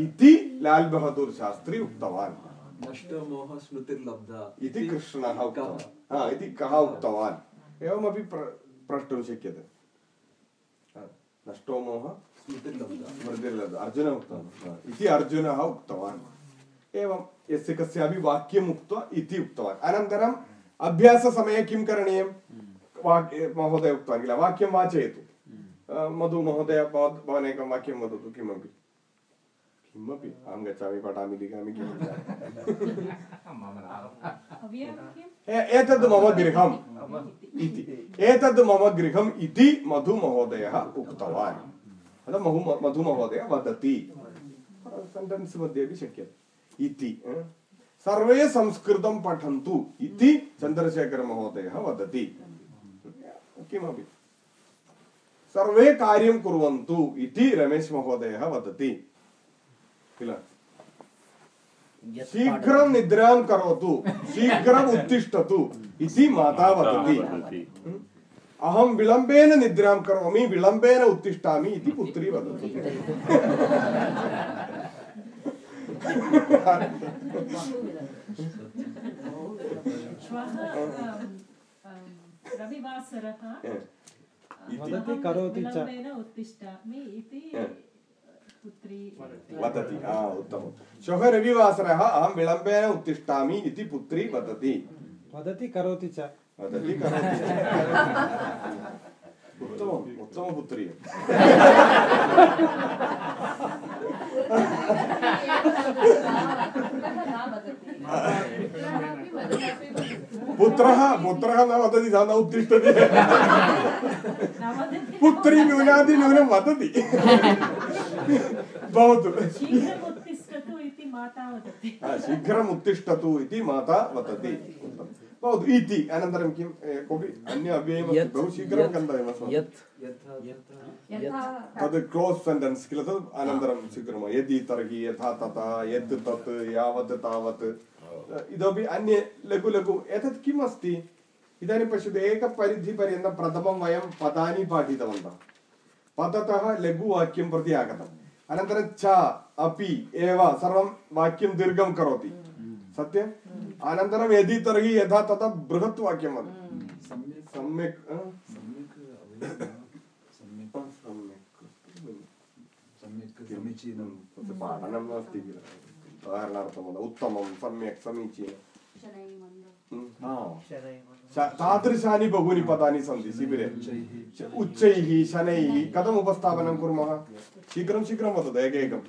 इति लाल् बहदूर् शास्त्री उक्तवान् इति कृष्णः उक्तवान् इति कः उक्तवान् एवमपि प्रष्टुं शक्यते नष्टो मोह स्मृतिर्लब्धा अर्जुन उक्तवान् हा, इति अर्जुनः उक्तवान् एवं यस्य कस्यापि वाक्यम् उक्त्वा इति उक्तवान् अनन्तरम् अभ्याससमये किं करणीयं वाक् महोदय उक्तवान् किल वाक्यं वाचयतु मधु महोदय भवान् एकं वाक्यं वदतु किमपि किमपि अहं गच्छामि पठामि लिखामि एतद् मम गृहम् इति एतद् मम गृहम् इति मधुमहोदयः उक्तवान् अतः महु मधुमहोदय वदति सेण्टेन्स् मध्ये अपि शक्यते इति अ? सर्वे संस्कृतं पठन्तु इति चन्द्रशेखरमहोदयः वदति किमपि सर्वे कार्यं कुर्वन्तु इति रमेश महोदयः वदति किल शीघ्रं निद्रां करोतु शीघ्रम् उत्तिष्ठतु इति माता वदति अहं विलम्बेन निद्रां करोमि विलम्बेन उत्तिष्ठामि इति पुत्री वदति। रविवासरः। इति। वदति करोति च। उत्तिष्ठामि इति पुत्री वदति। हा उत्तमं श्वः रविवासरः अहं विलम्बेन उत्तिष्ठामि इति पुत्री वदति। वदति करोति च। वदति करोति उत्तमम् उत्तमपुत्री पुत्रः पुत्रः न वदति सः न उत्तिष्ठति पुत्री न्यूनातिन्यूनं वदति भवतु शीघ्रम् उत्तिष्ठतु इति माता वदति भवतु इति अनन्तरं किं कोऽपि अन्य अव्ययमस्ति यत्- बहु शीघ्रं गन्तव्यम् तद् क्लोस् सेण्टेन्स् किल तद् अनन्तरं स्वीकुर्मः यदि तर्हि यथा तथा यत् तत् यावत् तावत् इतोपि अन्ये लघु लघु एतत् किम् अस्ति इदानीं पश्यतु एकपरिधिपर्यन्तं प्रथमं वयं पदानि पाठितवन्तः पदतः लघुवाक्यं प्रति आगतम् अनन्तरं च अपि एव सर्वं वाक्यं दीर्घं करोति सत्यम् अनन्तरं यदि तर्हि यथा तथा बृहत् वाक्यं वदति सम्यक् सम्यक्? सम्यक् अवगतं। सम्यक् सम्यक् सम्यक् समीचीनं पाठनं नास्ति किल उदाहरणार्थं वद उत्तमं सम्यक् समीचीनं तादृशानि बहूनि पदानि सन्ति शिबिरे उच्चैः शनैः कथम् उपस्थापनं कुर्मः शीघ्रं शीघ्रं वदतु एकैकं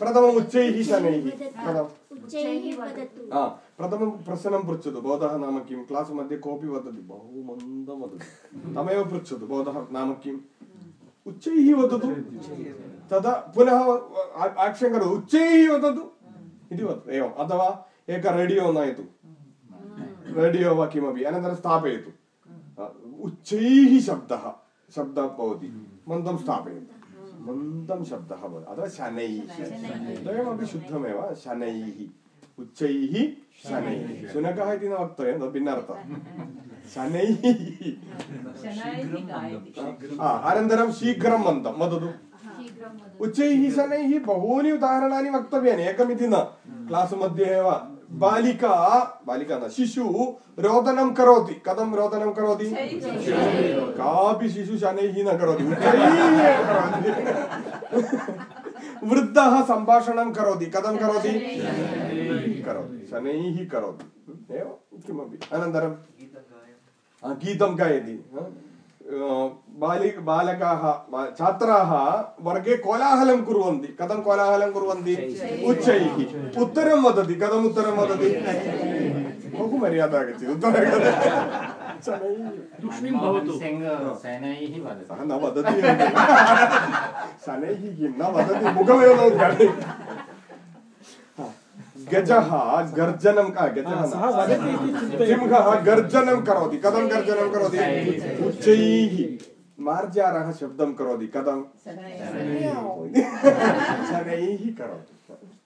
प्रथमम् उच्चैः शनैः कथम् हा प्रथमं प्रश्नं पृच्छतु भवतः नाम किं क्लास् मध्ये कोऽपि वदति बहु मन्दं वदति तमेव पृच्छतु भवतः नाम किम् उच्चैः वदतु तदा पुनः आक्षन् करोतु उच्चैः वदतु इति वदतु एवम् अथवा एकः रेडियो नयतु रेडियो वा किमपि अनन्तरं स्थापयतु उच्चैः शब्दः शब्दः भवति मन्दं स्थापयतु मन्दं शब्दः भवति अथवा शनैः द्वयमपि शुद्धमेव शनैः उच्चैः शनैः शुनकः इति न वक्तव्यं तद् भिन्नार्थः शनैः शनैः गायति आ, अनन्तरं शीघ्रं मन्दं वदतु उच्चैः शनैः बहूनि उदाहरणानि वक्तव्यानि एकमिति न क्लास् मध्ये एव बालिका बालिका न शिशुः रोदनं करोति कथं रोदनं करोति कापि शिशु शनैः न करोति वृद्धः सम्भाषणं करोति कथं करोति करोति शनैः करोति एव किमपि अनन्तरं गीतं गायति हा? अ, बालि बालकाः बा- छात्राः वर्गे कोलाहलं कुर्वन्ति कथं कोलाहलं कुर्वन्ति उच्चैः उत्तरं वदति कथम् उत्तरं वदति बहु मर्यादा आगच्छति उत्तरं शनैः तूष्णीं भवतु शनैः वदति सः न वदति एव। शनैः किं न वदति मुखमेव न उद्घाटयति हा, गजः गर्जनं का गजः न। सः वदति इति चिन्तयतु। सिंहः गर्जनं करोति कथं गर्जनं करोति? उच्चैः। मार्जारः शब्दं करोति कथं शनैः करोति।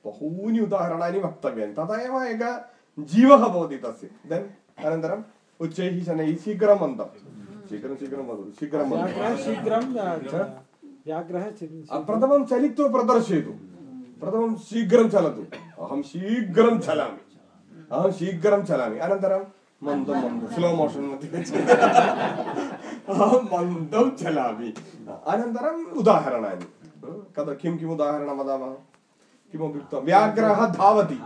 बहूनि उदाहरणानि वक्तव्यानि। तदा एव एकः जीवः भवति तस्य। देन् अनन्तरम् उच्चैः शनैः शीघ्रं मन्दं। शीघ्रं शीघ्रं वदतु शीघ्रं शीघ्रं प्रथमं चलित्वा प्रदर्शयतु। प्रथमं शीघ्रं चलतु अहं शीघ्रं चलामि अहं शीघ्रं चलामि अनन्तरं मन्दं मन्दं स्लो मोशन् मध्ये अहं मन्दं चलामि अनन्तरम् उदाहरणानि कदा किं किम् उदाहरणं वदामः किमपि उक्तं व्याघ्रः धावति।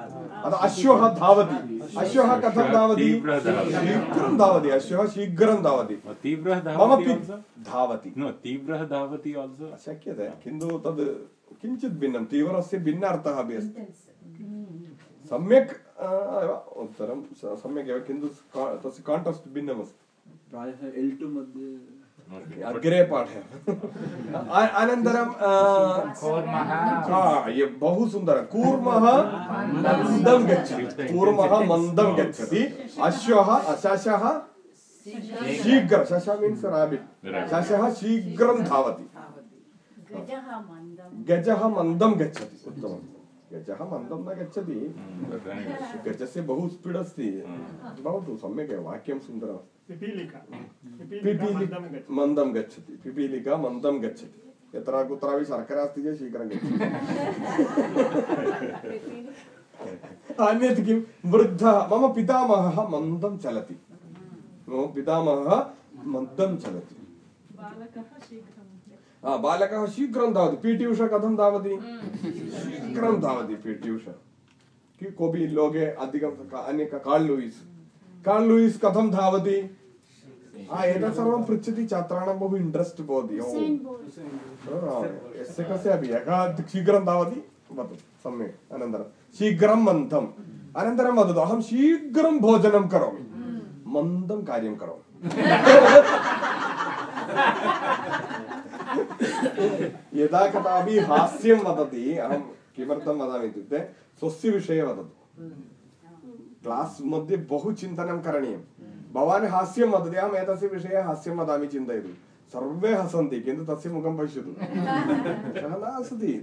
अतः अश्वः धावति। अश्वः कथं धावति? शीघ्रं धावति। अश्वः शीघ्रं धावति। मम धावति। तीव्रः धावति शक्यते। किन्तु तद् किञ्चित् भिन्नं। तीव्रस्य भिन्न अर्थः अपि अस्ति। सम्यक् एव उत्तरं। सम्यक् एव। किन्तु तस्य काण्टेस्ट् भिन्नमस्ति। प्रायः एल् टु मध्ये अग्रे अ- अनन्तरं बहु सुन्दरं कूर्मः मन्दं गच्छति कूर्मः मन्दं गच्छति अश्वः शशः शीघ्रं शश मीन्स् राबिट्. शशः शीघ्रं धावति गजः मन्दं गच्छति उत्तमं गजः मन्दं न गच्छति। But गजस्य बहु स्पीड् अस्ति। भवतु सम्यक् एव वाक्यं सुन्दरमस्ति। मन्दं गच्छति। पिपीलिका मन्दं गच्छति। यत्र कुत्रापि शर्करा अस्ति चेत् शीघ्रं गच्छति। <laughs> अन्यत् किं? वृद्धः। मम पितामहः मन्दं चलति। मम पितामहः मन्दं चलति। बालकः शीघ्रं बालकः शीघ्रं धावति पि टी उषा कथं धावति शीघ्रं धावति पि टी उषा कि कोऽपि लोके अधिकं अन्य कार्ल् लूयिस् कार्ल् लूयिस् कथं धावति एतत् सर्वं पृच्छति छात्राणां बहु इण्ट्रेस्ट् भवति यस्य कस्यापि यः शीघ्रं धावति वदतु सम्यक् अनन्तरं शीघ्रं मन्दम् अनन्तरं वदतु अहं शीघ्रं भोजनं करोमि मन्दं कार्यं करोमि यदा कदापि हास्यं वदति अहं किमर्थं वदामि इत्युक्ते स्वस्य विषये वदतु। क्लास् मध्ये बहु चिन्तनं करणीयं। भवान् हास्यं वदति अहम् एतस्य विषये हास्यं वदामि चिन्तयतु। सर्वे हसन्ति किन्तु तस्य मुखं पश्यतु। सः न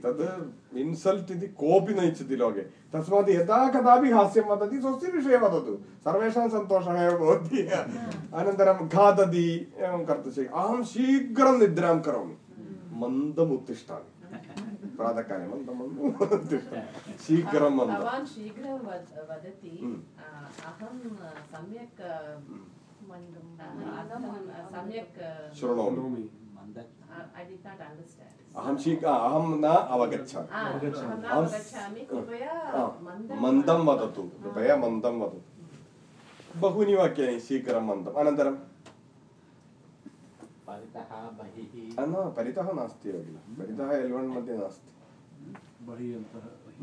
तद् इन्सल्ट् इति कोऽपि न इच्छति लोके। तस्मात् यदा कदापि हास्यं वदति स्वस्य विषये वदतु। सर्वेषां सन्तोषः एव भवति। अनन्तरं खादति एवं कर्तुं शक्यते। अहं शीघ्रं निद्रां करोमि। मन्दम् उत्तिष्ठामि प्रातःकाले मन्दं मन्दम् उत्तिष्ठामि शीघ्रं मन्दम् भवान् शीघ्रं वदति अहं सम्यक् मन्दं सम्यक् शृणोमि अहं शीघ्र अहं न अवगच्छामि मन्दं मन्दं वदतु कृपया मन्दं वदतु बहूनि वाक्यानि शीघ्रं मन्दम् अनन्तरं न परितः नास्ति एव किल परितः एल् वन् मध्ये नास्ति।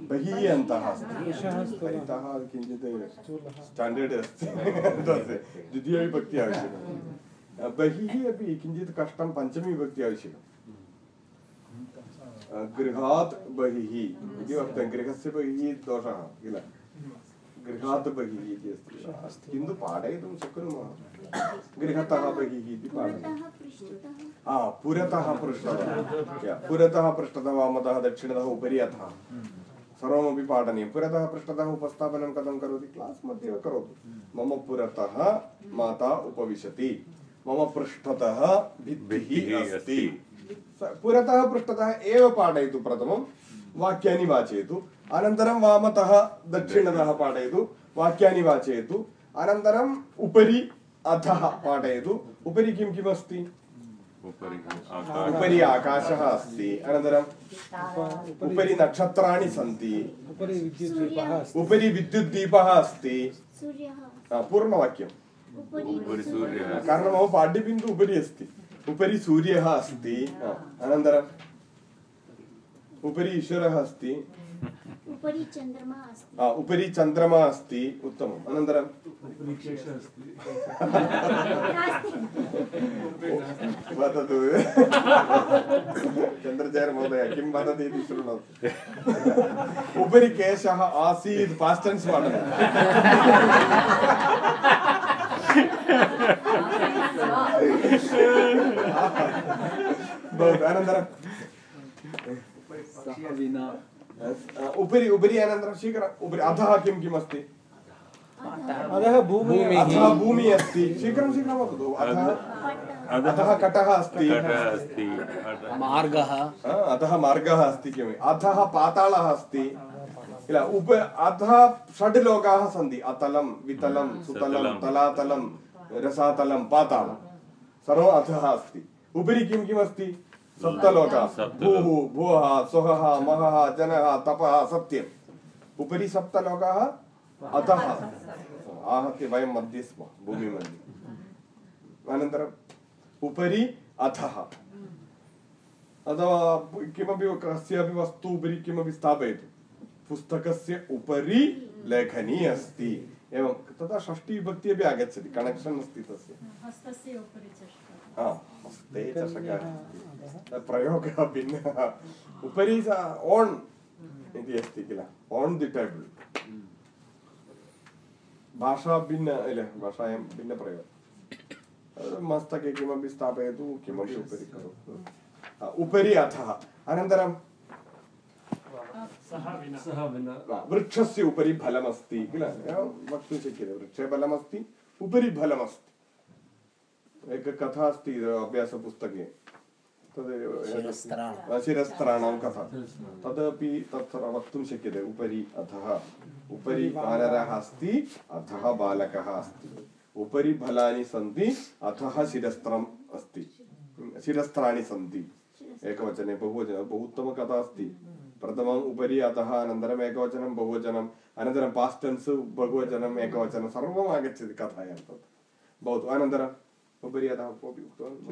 बहिः अन्तः अस्ति। परितः किञ्चित् स्थूलः। स्टाण्डर्ड् अस्ति। तस्य द्वितीयविभक्ति आवश्यकं बहिः अपि किञ्चित् कष्टं पञ्चमीविभक्ति आवश्यकं गृहात् बहिः। इति वक्तव्यं गृहस्य बहिः दोषः किल? गृहात् बहिः इति अस्ति किन्तु पाठयितुं शक्नुमः गृहतः बहिः इति पाठयति हा पुरतः पृष्ठतः पुरतः पृष्ठतः वामतः दक्षिणतः उपरि अधः सर्वमपि पाठनीयं पुरतः पृष्ठतः उपस्थापनं कथं करोति क्लास् मध्ये एव करोतु मम पुरतः माता उपविशति मम पृष्ठतः भित्तिः अस्ति पुरतः पृष्ठतः एव पाठयतु प्रथमं वाक्यानि वाचयतु अनन्तरं वामतः दक्षिणतः पाठयतु वाक्यानि वाचयतु। अनन्तरम् उपरि अधः पाठयतु। उपरि किं किम् अस्ति? उपरि उपरि आकाशः अस्ति। अनन्तरं उपरि नक्षत्राणि सन्ति। उपरि विद्युद्दीपः अस्ति। उपरि विद्युद्दीपः अस्ति। सूर्यः। हा, पूर्णवाक्यम्। उपरि सूर्यः। कारणं मम पाठ्यबिन्दु उपरि अस्ति उपरि सूर्यः अस्ति हा, अनन्तरम् उपरि ईश्वरः अस्ति उपरि चन्द्रमा अस्ति हा, उपरि चन्द्रमा अस्ति उत्तमम् अनन्तरं वदतु चन्द्रचार्य महोदय किं वदति इति शृणोतु उपरि केशः आसीत् पास्ट् टेन्स् भवतु अनन्तरं सः विना उपरि उपरि अनन्तरं शीघ्रम् उपरि अधः किं किम् अस्ति? अधः। भूमिः अधः भूमिः अस्ति। शीघ्रं शीघ्रं वदतु। अधः अधः कटः अस्ति। अस्ति। मार्गः। अधः मार्गः अस्ति किम् अधः पातालः अस्ति। किल उप अधः षड् लोकाः सन्ति। अतलं वितलं सुतलं सुतलं। तलातलं रसातलं पातालं। सर्वम् अधः अस्ति। उपरि किं किम् अस्ति? सप्तलोकाः। भूः भुवः स्वहः महः जनः तपः सत्यम् उपरि सप्तलोकाः अधः। आहत्य वयं मध्ये स्मः भूमिमध्ये। अनन्तरम् उपरि अधः। अथवा किमपि कस्यापि वस्तु उपरि किमपि स्थापयतु। पुस्तकस्य उपरि लेखनी अस्ति। एवं तदा षष्टिविभक्ति अपि आगच्छति कनेक्षन् अस्ति तस्य। हस्तस्य उपरि प्रयोगः भिन्नः उपरि स ओन् इति अस्ति किल ओन् दि टेबल् भाषा भिन्न इल भाषायां भिन्नप्रयोगः मस्तके किमपि स्थापयतु किमपि उपरि करोतु हा, उपरि अधः अनन्तरं सः वृक्षस्य उपरि फलमस्ति किल वक्तुं शक्यते वृक्षे फलमस्ति उपरि फलमस्ति एका कथा अस्ति अभ्यासपुस्तके। तद् शिरस्त्राणं। कथा। तदपि तत्र वक्तुं शक्यते उपरि अधः। उपरि वानरः अस्ति अधः बालकः अस्ति। उपरि फलानि सन्ति अधः शिरस्त्रम् अस्ति। शिरस्त्राणि सन्ति एकवचने बहुवचने। बहु उत्तमकथा अस्ति। प्रथमम् उपरि अधः अनन्तरम् एकवचनं बहुवचनम् अनन्तरं पास्ट् टेन्स् बहुवचनम् एकवचनं सर्वम् आगच्छति कथायां तत्। भवतु उपरि अधः कोऽपि उक्तवान्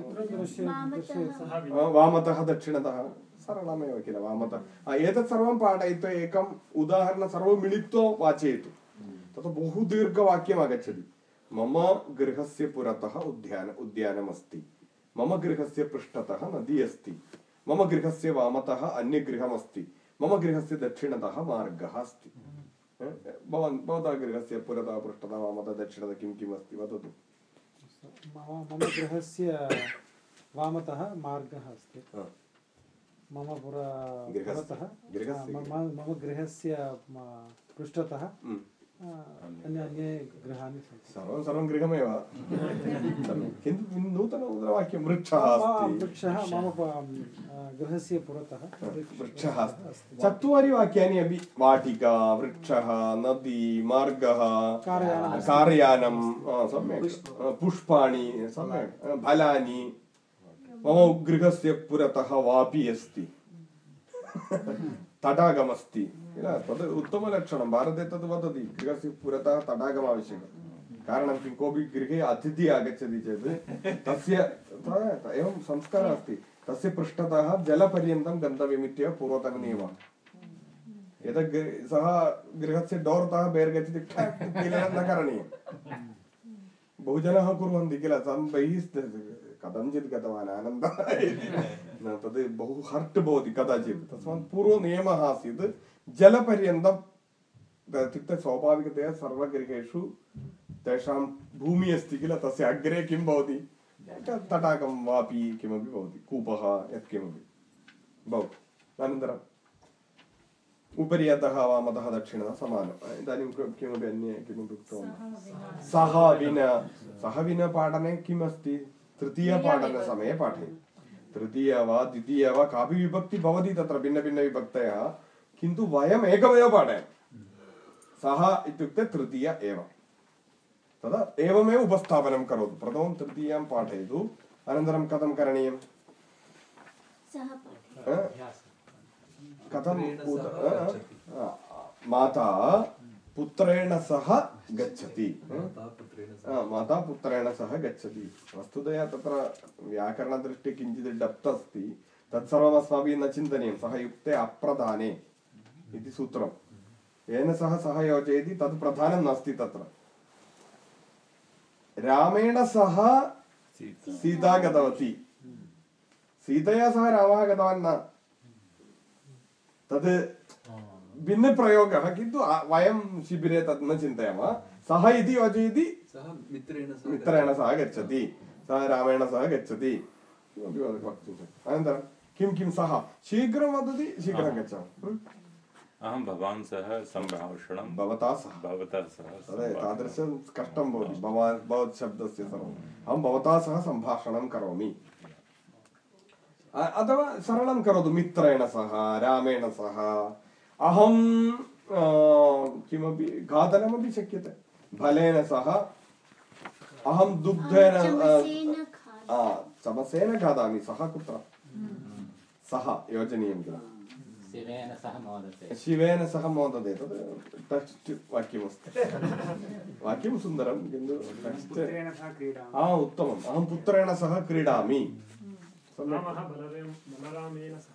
वामतः दक्षिणतः सरलमेव किल वामतः। एतत् सर्वं पाठयित्वा एकम् उदाहरणं सर्वं मिलित्वा वाचयतु। तत्र बहु दीर्घवाक्यम् आगच्छति। मम गृहस्य पुरतः उद्यान उद्यानमस्ति। मम गृहस्य पृष्ठतः नदी अस्ति। मम गृहस्य वामतः अन्यगृहमस्ति। मम गृहस्य दक्षिणतः मार्गः अस्ति। भवान् भवतः गृहस्य पुरतः पृष्ठतः वामतः दक्षिणतः किं किम् अस्ति वदतु। मम मम गृहस्य वामतः मार्गः अस्ति। मम पुरा पुरतः मम मम गृहस्य पृष्ठतः सर्वं सर्वं गृहमेव। किन्तु नूतन नूतनवाक्यं वृक्षः अस्ति। वृक्षः मम गृहस्य पुरतः वृक्षः अस्ति। चत्वारि वाक्यानि अपि वाटिका वृक्षः नदी मार्गः कारयानं। कारयानं आ, सम्यक्। पुष्पाणि सम्यक्। फलानि। मम गृहस्य पुरतः वापि अस्ति। <laughs> तडागमस्ति। किल तद् उत्तमलक्षणं भारते तद् वदति गृहस्य पुरतः तडागम् आवश्यकं कारणं किं कोऽपि गृहे अतिथिः आगच्छति चेत् तस्य त- एवं संस्कारः अस्ति तस्य पृष्ठतः जलपर्यन्तं गन्तव्यमित्येव पूर्वतननियमः एतत् गृ- सः गृहस्य डोर्तः बहिर्गच्छति ठक् कीलनं न करणीयम् बहु जनाः कुर्वन्ति किल तं बहिः स्थ- कथञ्चित् गतवान् आनन्दः इति न तद् बहु हर्ट् भवति कदाचित् तस्मात् पूर्वनियमः आसीत् जलपर्यन्तं इत्युक्ते स्वाभाविकतया सर्वगृहेषु तेषां भूमिः अस्ति किल तस्य अग्रे किं भवति तटाकं वापि किमपि भवति कूपः यत्किमपि भवति अनन्तरम् उपरि अधः वामतः दक्षिणतः समानम् इदानीं कि- किमपि अन्ये किमपि उक्तवान् सः विना सः विना पाठने किम् अस्ति तृतीयपाठनसमये पाठयति तृतीय वा द्वितीय वा कापि विभक्ति भवति तत्र भिन्नभिन्नविभक्तयः किन्तु वयम् एकमेव पाठयामः। सः इत्युक्ते तृतीय एव। तदा एवमेव उपस्थापनं करोतु। प्रथमं तृतीयां पाठयतु। अनन्तरं कथं करणीयं सः पाठयति। अ? कथम् उत अ? अ, माता पुत्रेण सह गच्छति। अ, माता पुत्रेण सह गच्छति। वस्तुतया तत्र व्याकरणदृष्टि किञ्चित् डप्त् अस्ति। तत्सर्वम् अस्माभिः न चिन्तनीयं। सः युक्ते अप्रधाने। इति सूत्रं येन सह सः योजयति तत् प्रधानं नास्ति तत्र। रामेण सह सीता। गतवती। सीतया सह रामः गतवान् न। तद् भिन्नप्रयोगः किन्तु आ- वयं शिबिरे तत् न चिन्तयामः। सः इति योजयति सः मित्रेण सह मित्रेण सह गच्छति। सः रामेण सह गच्छति। किमपि वद- वक्तुं शक्यते अनन्तरं किं किं सः शीघ्रं वदति शीघ्रं गच्छामः। अहं भवान् सह सम्भाषणं भवता सह। भवता सह तद् सम्भाषणं। तादृशं कष्टं भवति। भवान् भवत् शब्दस्य सर्वम् अहं भवता सह सम्भाषणं करोमि। अथवा सरलं करोतु मित्रेण सह रामेण सह। अहं किमपि खादनमपि शक्यते। फलेन सह। अहं दुग्धेन चमसेन खादामि। सः कुत्र? सः योजनीयं किल සිවේන සහ මොහොතේ. සිවේන සහ මොහොතේ. ටක්ස්ට් වාක්‍යමස්ත. වාක්‍යම සුන්දරම් කින්දු ටක්ස්ට්. පුත්‍රේණ සහ ක්‍රීඩාමි. ආ උත්තමම්. අහම් පුත්‍රේණ සහ ක්‍රීඩාමි. රාමහ බලරාමේන සහ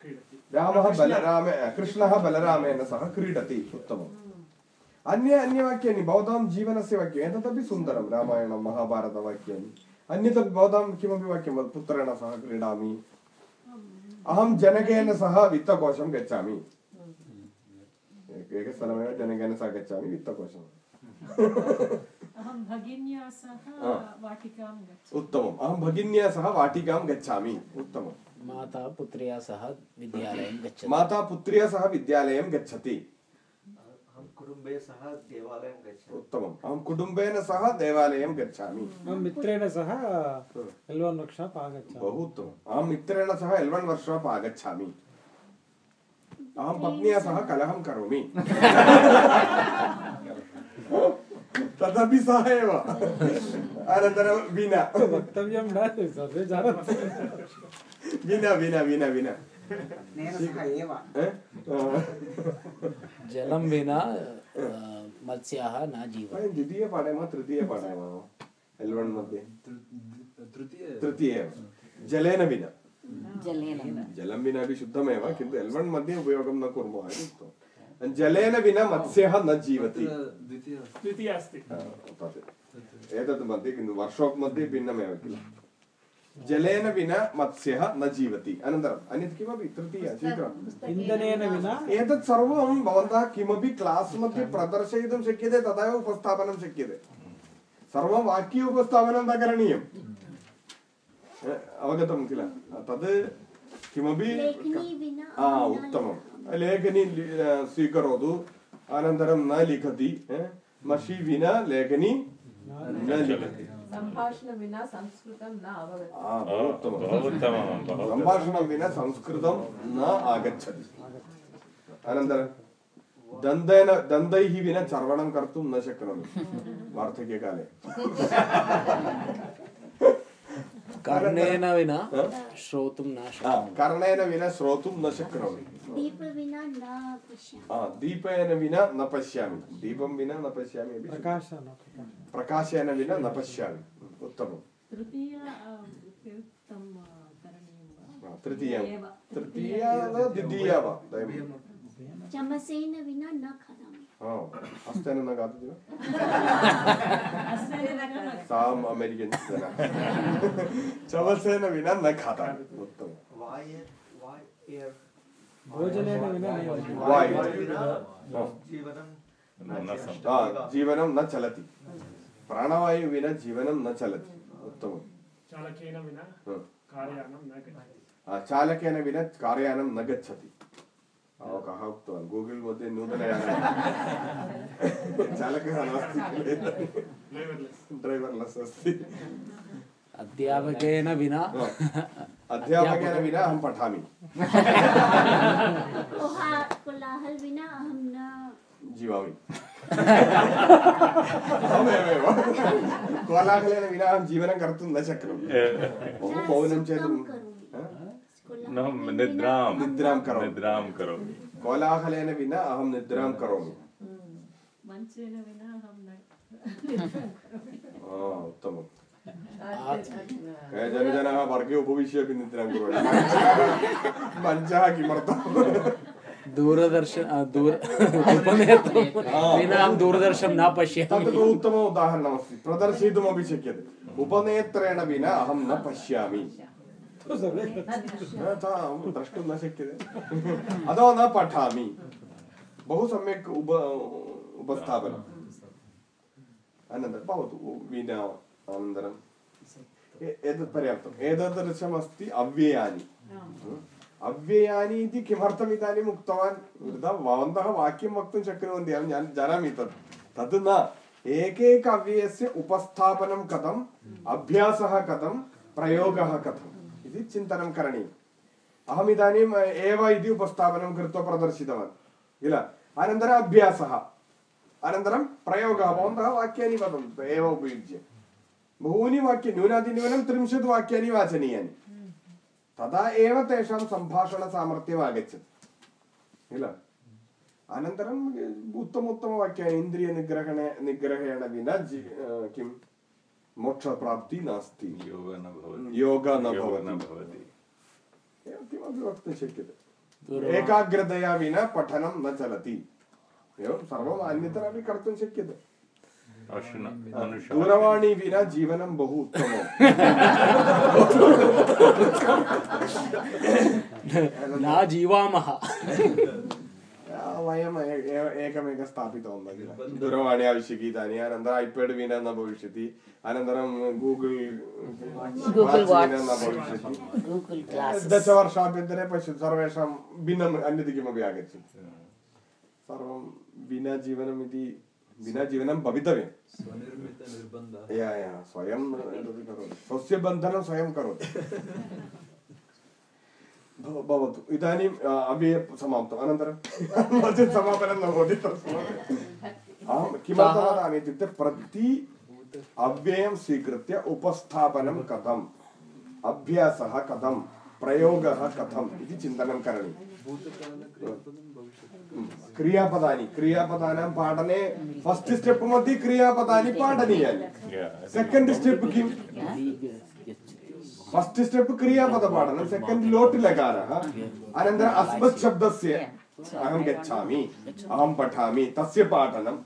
ක්‍රීඩති. රාමහ බලරාමේ කෘෂ්ණහ බලරාමේන සහ ක්‍රීඩති. උත්තමම්. අන්‍ය අන්‍ය වාක්‍යනි බෞද්ධම් ජීවනस्य වාක්‍යය. එතතපි සුන්දරම් රාමායණ මහාභාරත වාක්‍යනි. අන්‍යතපි බෞද්ධම් කිමපි වාක්‍යම පුත්‍රේණ සහ ක්‍රීඩාමි. अहं जनकेन सह वित्तकोशं गच्छामि। एक- एकस्थलमेव जनकेन सह गच्छामि वित्तकोशम् अहं भगिन्या सह। वाटिकां गच्छामि। उत्तमम्। अहं भगिन्या सह वाटिकां गच्छामि। उत्तमं माता पुत्र्या सह विद्यालयं गच्छति। माता पुत्र्या सह विद्यालयं गच्छति। अहं कुटुम्बे सह देवालयं गच्छामि उत्तमम् अहं कुटुम्बेन सह देवालयं गच्छामि अहं मित्रेण सह एल्वन् वर्क्शाप् आगच्छामि बहु उत्तमम् अहं मित्रेण सह एल्वन् वर्षाप् आगच्छामि अहं पत्न्या सह कलहं करोमि तदपि सः एव अनन्तरं विना वक्तव्यं न सर्वे जानन्ति विना विना विना? जलं विना मत्स्याः न जीवन्ति। वयं द्वितीयपाठे वा तृतीयपाठे वा एल्वन् मध्ये। तृतीय। जलेन विना। जलेन जलं विना अपि शुद्धमेव किन्तु एल्वन् मध्ये उपयोगं न कुर्मः इति उक्तवान् जलेन विना मत्स्यः न जीवति। द्वितीय। द्वितीया अस्ति। तत् एतत् मध्ये किन्तु वर्क्शाप् मध्ये भिन्नमेव किल। जलेन विना मत्स्यः न जीवति। अनन्तरम् अन्यत् किमपि तृतीय शीघ्रम् इन्धनेन विना एतत् सर्वं भवन्तः किमपि क्लास् मध्ये प्रदर्शयितुं शक्यते तदा एव उपस्थापनं शक्यते। सर्वं वाक्य उपस्थापनं न करणीयम् अवगतं किल? तद् किमपि लेखनी विना आ उत्तमं। लेखनी स्वीकरोतु अनन्तरं न लिखति मषि विना लेखनी न लिखति। सम्भाषणं विना संस्कृतं न अवगतं आ, बहु उत्तमं बहु उत्तमं, बहु उत्तमं। सम्भाषणं विना संस्कृतं न आगच्छति अनन्तरं दन्तेन दन्तैः विना चर्वणं कर्तुं न शक्नोमि वार्धक्यकाले कर्णेन विना हा? श्रोतुं न कर्णेन विना श्रोतुं न शक्नोमि। न दीपेन विना न पश्यामि। दीपं विना न पश्यामि अपि प्रकाश न प्रकाश प्रकाशेन विना न पश्यामि। उत्तमं तृतीय तृतीया एव तृतीया वा? द्वितीया वा चमसेन विना न खादामि ओ हस्तेन न खादति वा साम् अमेरिकन् जनाः चमसेन विना न खादामि उत्तमम् Why why air? भोजनेन विना नैव वायु विना हाँ। जीवनं न सम्- हा, जीवनं न चलति प्राणवायु विना जीवनं न चलति उत्तमं चालकेन विना हा। कार्यानं न गच्छति हा, चालकेन विना कार्यानं न गच्छति अहो, कः उक्तवान् गूगल् मध्ये नूतनयानं चालकः नास्ति किल इदानीं? अस्ति अध्यापकेन विना अध्यापकेन विना अहं पठामि कोलाहल विना अहं न जीवामि अहमेव कोलाहलेन विना अहं जीवनं कर्तुं न शक्नोमि बहु मौनं चेत् न निद्रां निद्रां करोमि निद्रां करोमि कोलाहलेन विना अहं निद्रां करोमि। मञ्चेन विना अहं <laughs> उत्तमम्। केचन जनाः वर्गे उपविश्य अपि निद्रां कुर्वन्ति। <laughs> मञ्चः- किमर्थम्? दूरदर्शन दूर <laughs> विना अहं दूरदर्शनं न पश्यामि। तु उत्तम उदाहरणमस्ति। प्रदर्शयितुमपि शक्यते। उपनेत्रेण विना अहं न पश्यामि। द्रष्टुं न शक्यते अथवा न पठामि बहु सम्यक् उप उपस्थापनम् अनन्तरं भवतु विना अनन्तरम् ए- एतत् पर्याप्तम् एतादृशमस्ति अव्ययानि अव्ययानि इति किमर्थम् इदानीम् उक्तवान् भवन्तः वाक्यं वक्तुं शक्नुवन्ति अहं जान- जानामि तत् तत् न एकैक अव्ययस्य उपस्थापनं कथम् अभ्यासः कथं प्रयोगः कथम् इति चिन्तनं करणीयम्। अहम् इदानीम् एव इति उपस्थापनं कृत्वा प्रदर्शितवान्। किल? अनन्तरम् अभ्यासः। अनन्तरं प्रयोगः। भवन्तः वाक्यानि वदन्तु एव उपयुज्य। बहूनि वाक्य, न्यूनातिन्यूनं त्रिंशत् वाक्यानि वाचनीयानि। तदा एव तेषां सम्भाषणसामर्थ्यम् आगच्छति। किल? अनन्तरम् उत्तम उत्तमवाक्यानि इन्द्रियनिग्रहण निग्रहेण विना जी किं मोक्षप्राप्तिः नास्ति योग न भवति योग न भवति एवं किमपि वक्तुं शक्यते एकाग्रतया विना पठनं न चलति एवं सर्वम् अन्यत्रापि कर्तुं शक्यते दूरवाणी विना जीवनं बहु उत्तमम् न जीवामः वयम् ए- ए- एकमेक स्थापितवन्तः किल दूरवाणी आवश्यकी इदानीम् अनन्तरम् ऐपेड् विना न भविष्यति अनन्तरं गूगल् Google वाच् विना न Watch. भविष्यति Google Glasses. दशवर्षाभ्यन्तरे पश्यतु सर्वेषां भिन्नम् अन्यत् किमपि आगच्छति सर्वं विना जीवनम् इति विना जीवनं भवितव्यं स्वनिर्मितनिर्बन्धः या या स्वयं एतत् करोति स्वस्य बन्धनं स्वयं करोति भव- भवतु इदानीम् अव्यय समाप्तम् अनन्तरं नो चेत् समापनं न भवति अहं किमर्थं वदामि इत्युक्ते प्रति अव्ययं स्वीकृत्य उपस्थापनं कथम् अभ्यासः कथं प्रयोगः कथम् इति चिन्तनं क्रियापदानि क्रियापदानां पाठने फस्ट् स्टेप् मध्ये क्रियापदानि पाठनीयानि सेकेण्ड् स्टेप् किम् फस्ट् स्टेप् क्रियापदपाठनं सेकेण्ड् लोट् लकारः अनन्तरम् अस्मत् शब्दस्य अहं गच्छामि अहं पठामि तस्य पाठनम्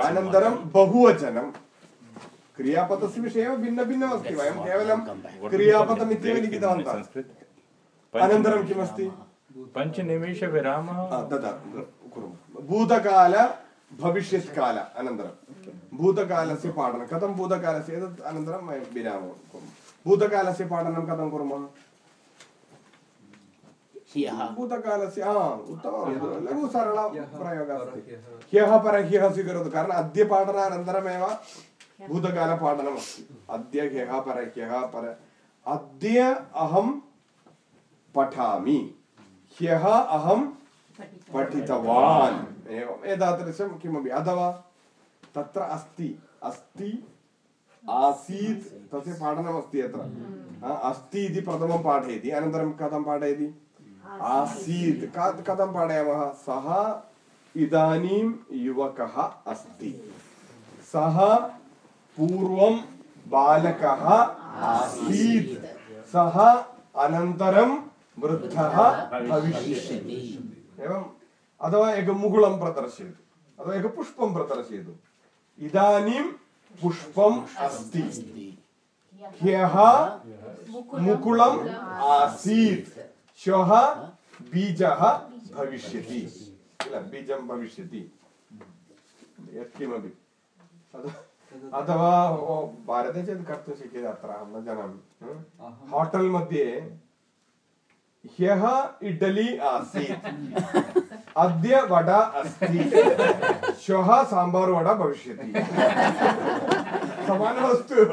अनन्तरं बहुवचनं क्रियापदस्य विषये एव भिन्नभिन्नमस्ति वयं केवलं क्रियापदमित्येव लिखितवन्तः अनन्तरं किमस्ति पञ्चनिमेषविरामः ददातु कुर्मः भूतकाल भविष्यत्काल अनन्तरं भूतकालस्य पाठनं कथं भूतकालस्य एतत् अनन्तरं वयं विरामं कुर्मः भूतकालस्य पाठनं कथं कुर्मः? भूतकालस्य हा उत्तमं लघु सरल प्रयोगः अस्ति ह्यः परह्यः स्वीकरोतु। कारणम् अद्य पाठनानन्तरमेव भूतकालपाठनमस्ति। अद्य ह्यः परह्यः पर अद्य अहं पठामि। ह्यः अहं पठितवान्। एवम्। एतादृशं किमपि? अथवा तत्र अस्ति। अस्ति आसीत् तस्य पाठनमस्ति अत्र। हा, अस्ति इति प्रथमं पाठयति अनन्तरं कथं पाठयति? आसीत्। क- कथं पाठयामः? सः इदानीं युवकः अस्ति। सः पूर्वं बालकः आसीत्। सः अनन्तरं वृद्धः भविष्यति। एवं? अथवा एकं मुकुलं प्रदर्शयतु। अथवा एकं पुष्पं प्रदर्शयतु। इदानीं पुष्पम् अस्ति। ह्यः मुकुलम् आसीत्। श्वः बीजः भविष्यति। किल बीजं भविष्यति? यत्किमपि। अथवा भारते चेत् कर्तुं शक्यते अत्र अहं न जानामि। होटेल् मध्ये ह्यः इड्लि आसीत्। अद्य वडा अस्ति। श्वः साम्बार् वडा भविष्यति। समानवस्तु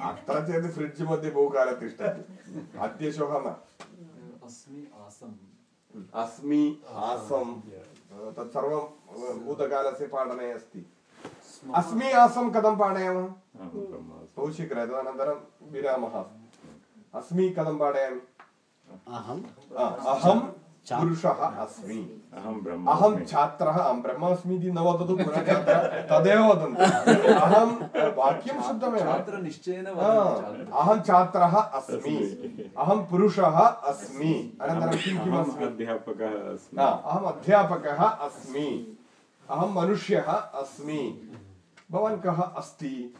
अत्र चेत् फ्रिड्ज् मध्ये बहु कालं तिष्ठति अद्य श्वः न अस्मि आसम् अस्मि आसम् तत्सर्वं भूतकालस्य पाठने अस्ति अस्मि आसं कथं पाठयामः बहु शीघ्रं तदनन्तरं विरामः अस्मि कथं पाठयामि अहम् अहं पुरुषः अस्मि। अहं ब्रह्म अहं। छात्रः अहं इति न वदतु पुनः छात्रः तदेव वदन्तु। अहं वाक्यं शुद्धमेव। छात्रनिश्चयेन आ, अहं छात्रः अस्मि। अहं पुरुषः अस्मि। अनन्तरं किं किम् अस्मि? अध्यापकः अस्मि। अहम् अध्यापकः अस्मि। अहं मनुष्यः अस्मि। भवान् कः अस्ति?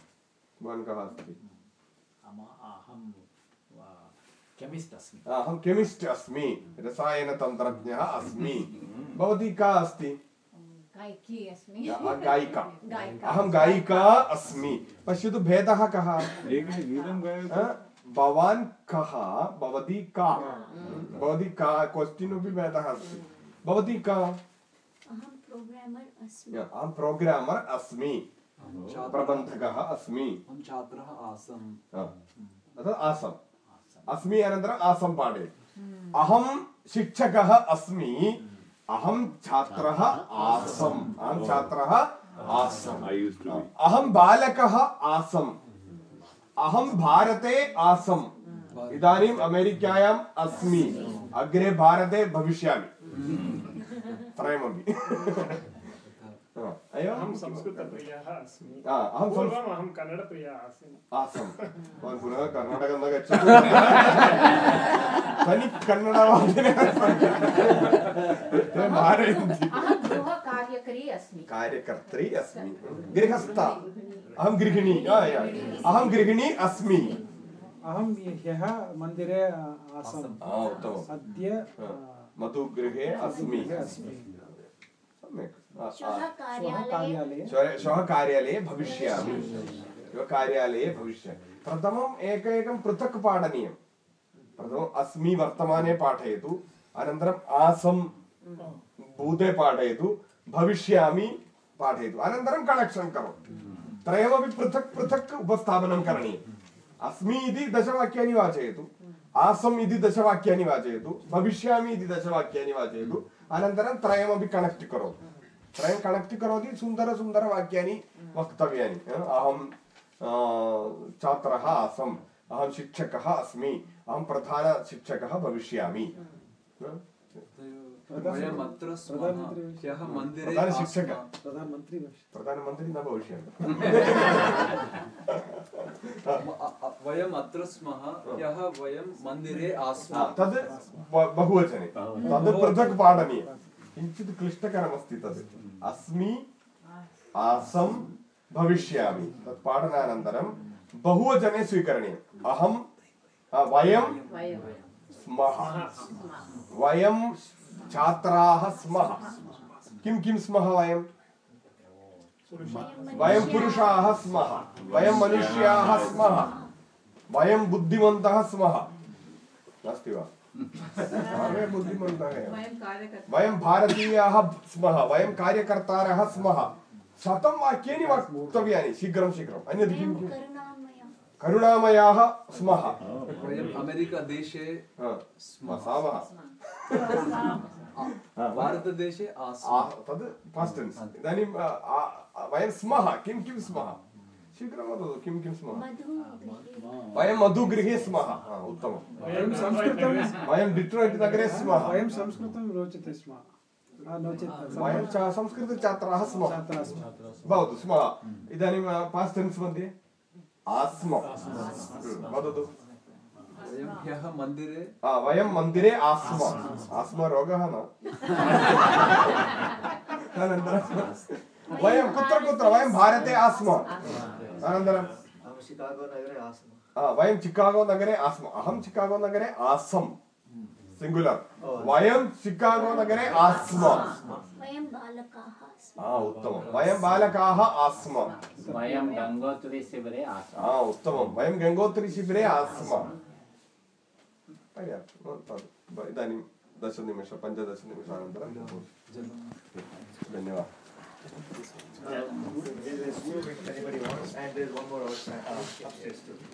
भवान् कः अस्ति अहं केमिस्ट् अस्मि। अहं केमिस्ट् अस्मि रसायनतन्त्रज्ञः अस्मि। भवती का अस्ति। गायकी अस्मि। गा- गायिका। अहं गायिका अस्मि। पश्यतु भेदः कः? हा? भवान् कः? भवती का? भवती का? क्वश्चिन् अपि भेदः अस्ति। भवती का? अहं प्रोग्रामर् अस्मि। अहं प्रोग्रामर् अस्मि। प्रबन्धकः अस्मि। छात्रः आसम्। आसम्। अस्मि अनन्तरम् आसं पाठयति अहं शिक्षकः अस्मि अहं छात्रः आसम् अहं छात्रः आसम्. अहं बालकः आसम् अहं भारते आसम्। इदानीम् अमेरिकायाम् अस्मि अग्रे भारते भविष्यामि। त्रयमपि। हा, <laughs> एवम् अहं संस्कृतप्रियः अस्मि पूर्वम् अहं कन्नडप्रियः आसम् आसम् भवान् पुनः कर्णाटकं न गच्छतु तनि कन्नडवादिनः सन्ति मारयन्ति अहं गृहकार्यकरी अस्मि कार्यकर्त्री अस्मि गृहस्था अहं गृहिणी अहं गृहिणी अस्मि अहं ह्यः मन्दिरे आसम् अद्य मधुगृहे अस्मि अस्मि सम्यक् श्वः कार्यालये भविष्यामि। श्वः कार्यालये भविष्यामि प्रथमम् एक एकं पृथक् पाठनीयं प्रथमम् अस्मि वर्तमाने पाठयतु। अनन्तरम् आसं भूते पाठयतु। भविष्यामि पाठयतु। अनन्तरं कनेक्षन् करोतु त्रयमपि पृथक् पृथक् उपस्थापनं करणीयम्। अस्मि इति दशवाक्यानि वाचयतु। आसम् इति दशवाक्यानि वाचयतु। भविष्यामि इति दशवाक्यानि वाचयतु। अनन्तरं त्रयमपि कनेक्ट् करोतु त्रयं कनेक्ट् करोति सुन्दरसुन्दरवाक्यानि वक्तव्यानि अहं छात्रः आसम् अहं शिक्षकः अस्मि अहं प्रधानशिक्षकः भविष्यामि। प्रधानमन्त्री प्रधानमन्त्री न भविष्यामि वयम् अत्र स्मः ह्यः वयं मन्दिरे आस्म तद् बहुवचने तद् पृथक् पाठनीयं किञ्चित् क्लिष्टकरमस्ति तद्। अस्मि आसं। भविष्यामि। तत् पाठनानन्तरं बहुवचने स्वीकरणीयम्। अहं वयं स्मः। वयं छात्राः स्मः। किं किं स्मः वयं? वयं पुरुषाः स्मः। वयं मनुष्याः स्मः। वयं बुद्धिमन्तः स्मः। नास्ति वा? सर्वे बुद्धिमन्तः। एव वयं कार्यकर्ता। वयं भारतीयाः स्मः वयं कार्यकर्तारः स्मः। शतं वाक्यानि वक्तव्यानि शीघ्रं शीघ्रम्। अन्यत् किं करुणामयाः। स्मः। वयम् अमेरिकादेशे स्मः भारतदेशे तद् पास्ट् इदानीं वयं स्मः। किं किं स्मः? शीघ्रं वदतु किं किं स्मः मधु वयं मधुगृहे स्मः हा, उत्तमं वयं संस्कृतं वयं डिट्रोइट् नगरे स्मः वयं संस्कृतं रोचते स्म आ, नो चेत् वयं च संस्कृतछात्राः स्मः छात्राः स्मः भवतु स्मः इदानीं पास्ट् टेन्स् मध्ये आस्म हम्म, वदतु वयं ह्यः मन्दिरे आ, वयं मन्दिरे आस्म आस्म रोगः न अनन्तरं वयं कुत्र कुत्र वयं भारते आस्म। अनन्तरं शिकागो नगरे आसम् आ, वयं चिकागो नगरे आस्म। अहं चिकागो नगरे आसम्। सिङ्गुलर् वयं चिकागो नगरे आस्म। वयं बालकाः स्मः आ उत्तमं वयं बालकाः आस्म। वयं गङ्गोत्रीशिबिरे आस्म। आ उत्तमं वयं गङ्गोत्रीशिबिरे आस्म। इदानीं दशनिमिष पञ्चदशनिमिषानन्तरं धन्यवादः। There's few if anybody wants, and there's one more outside, upstairs too.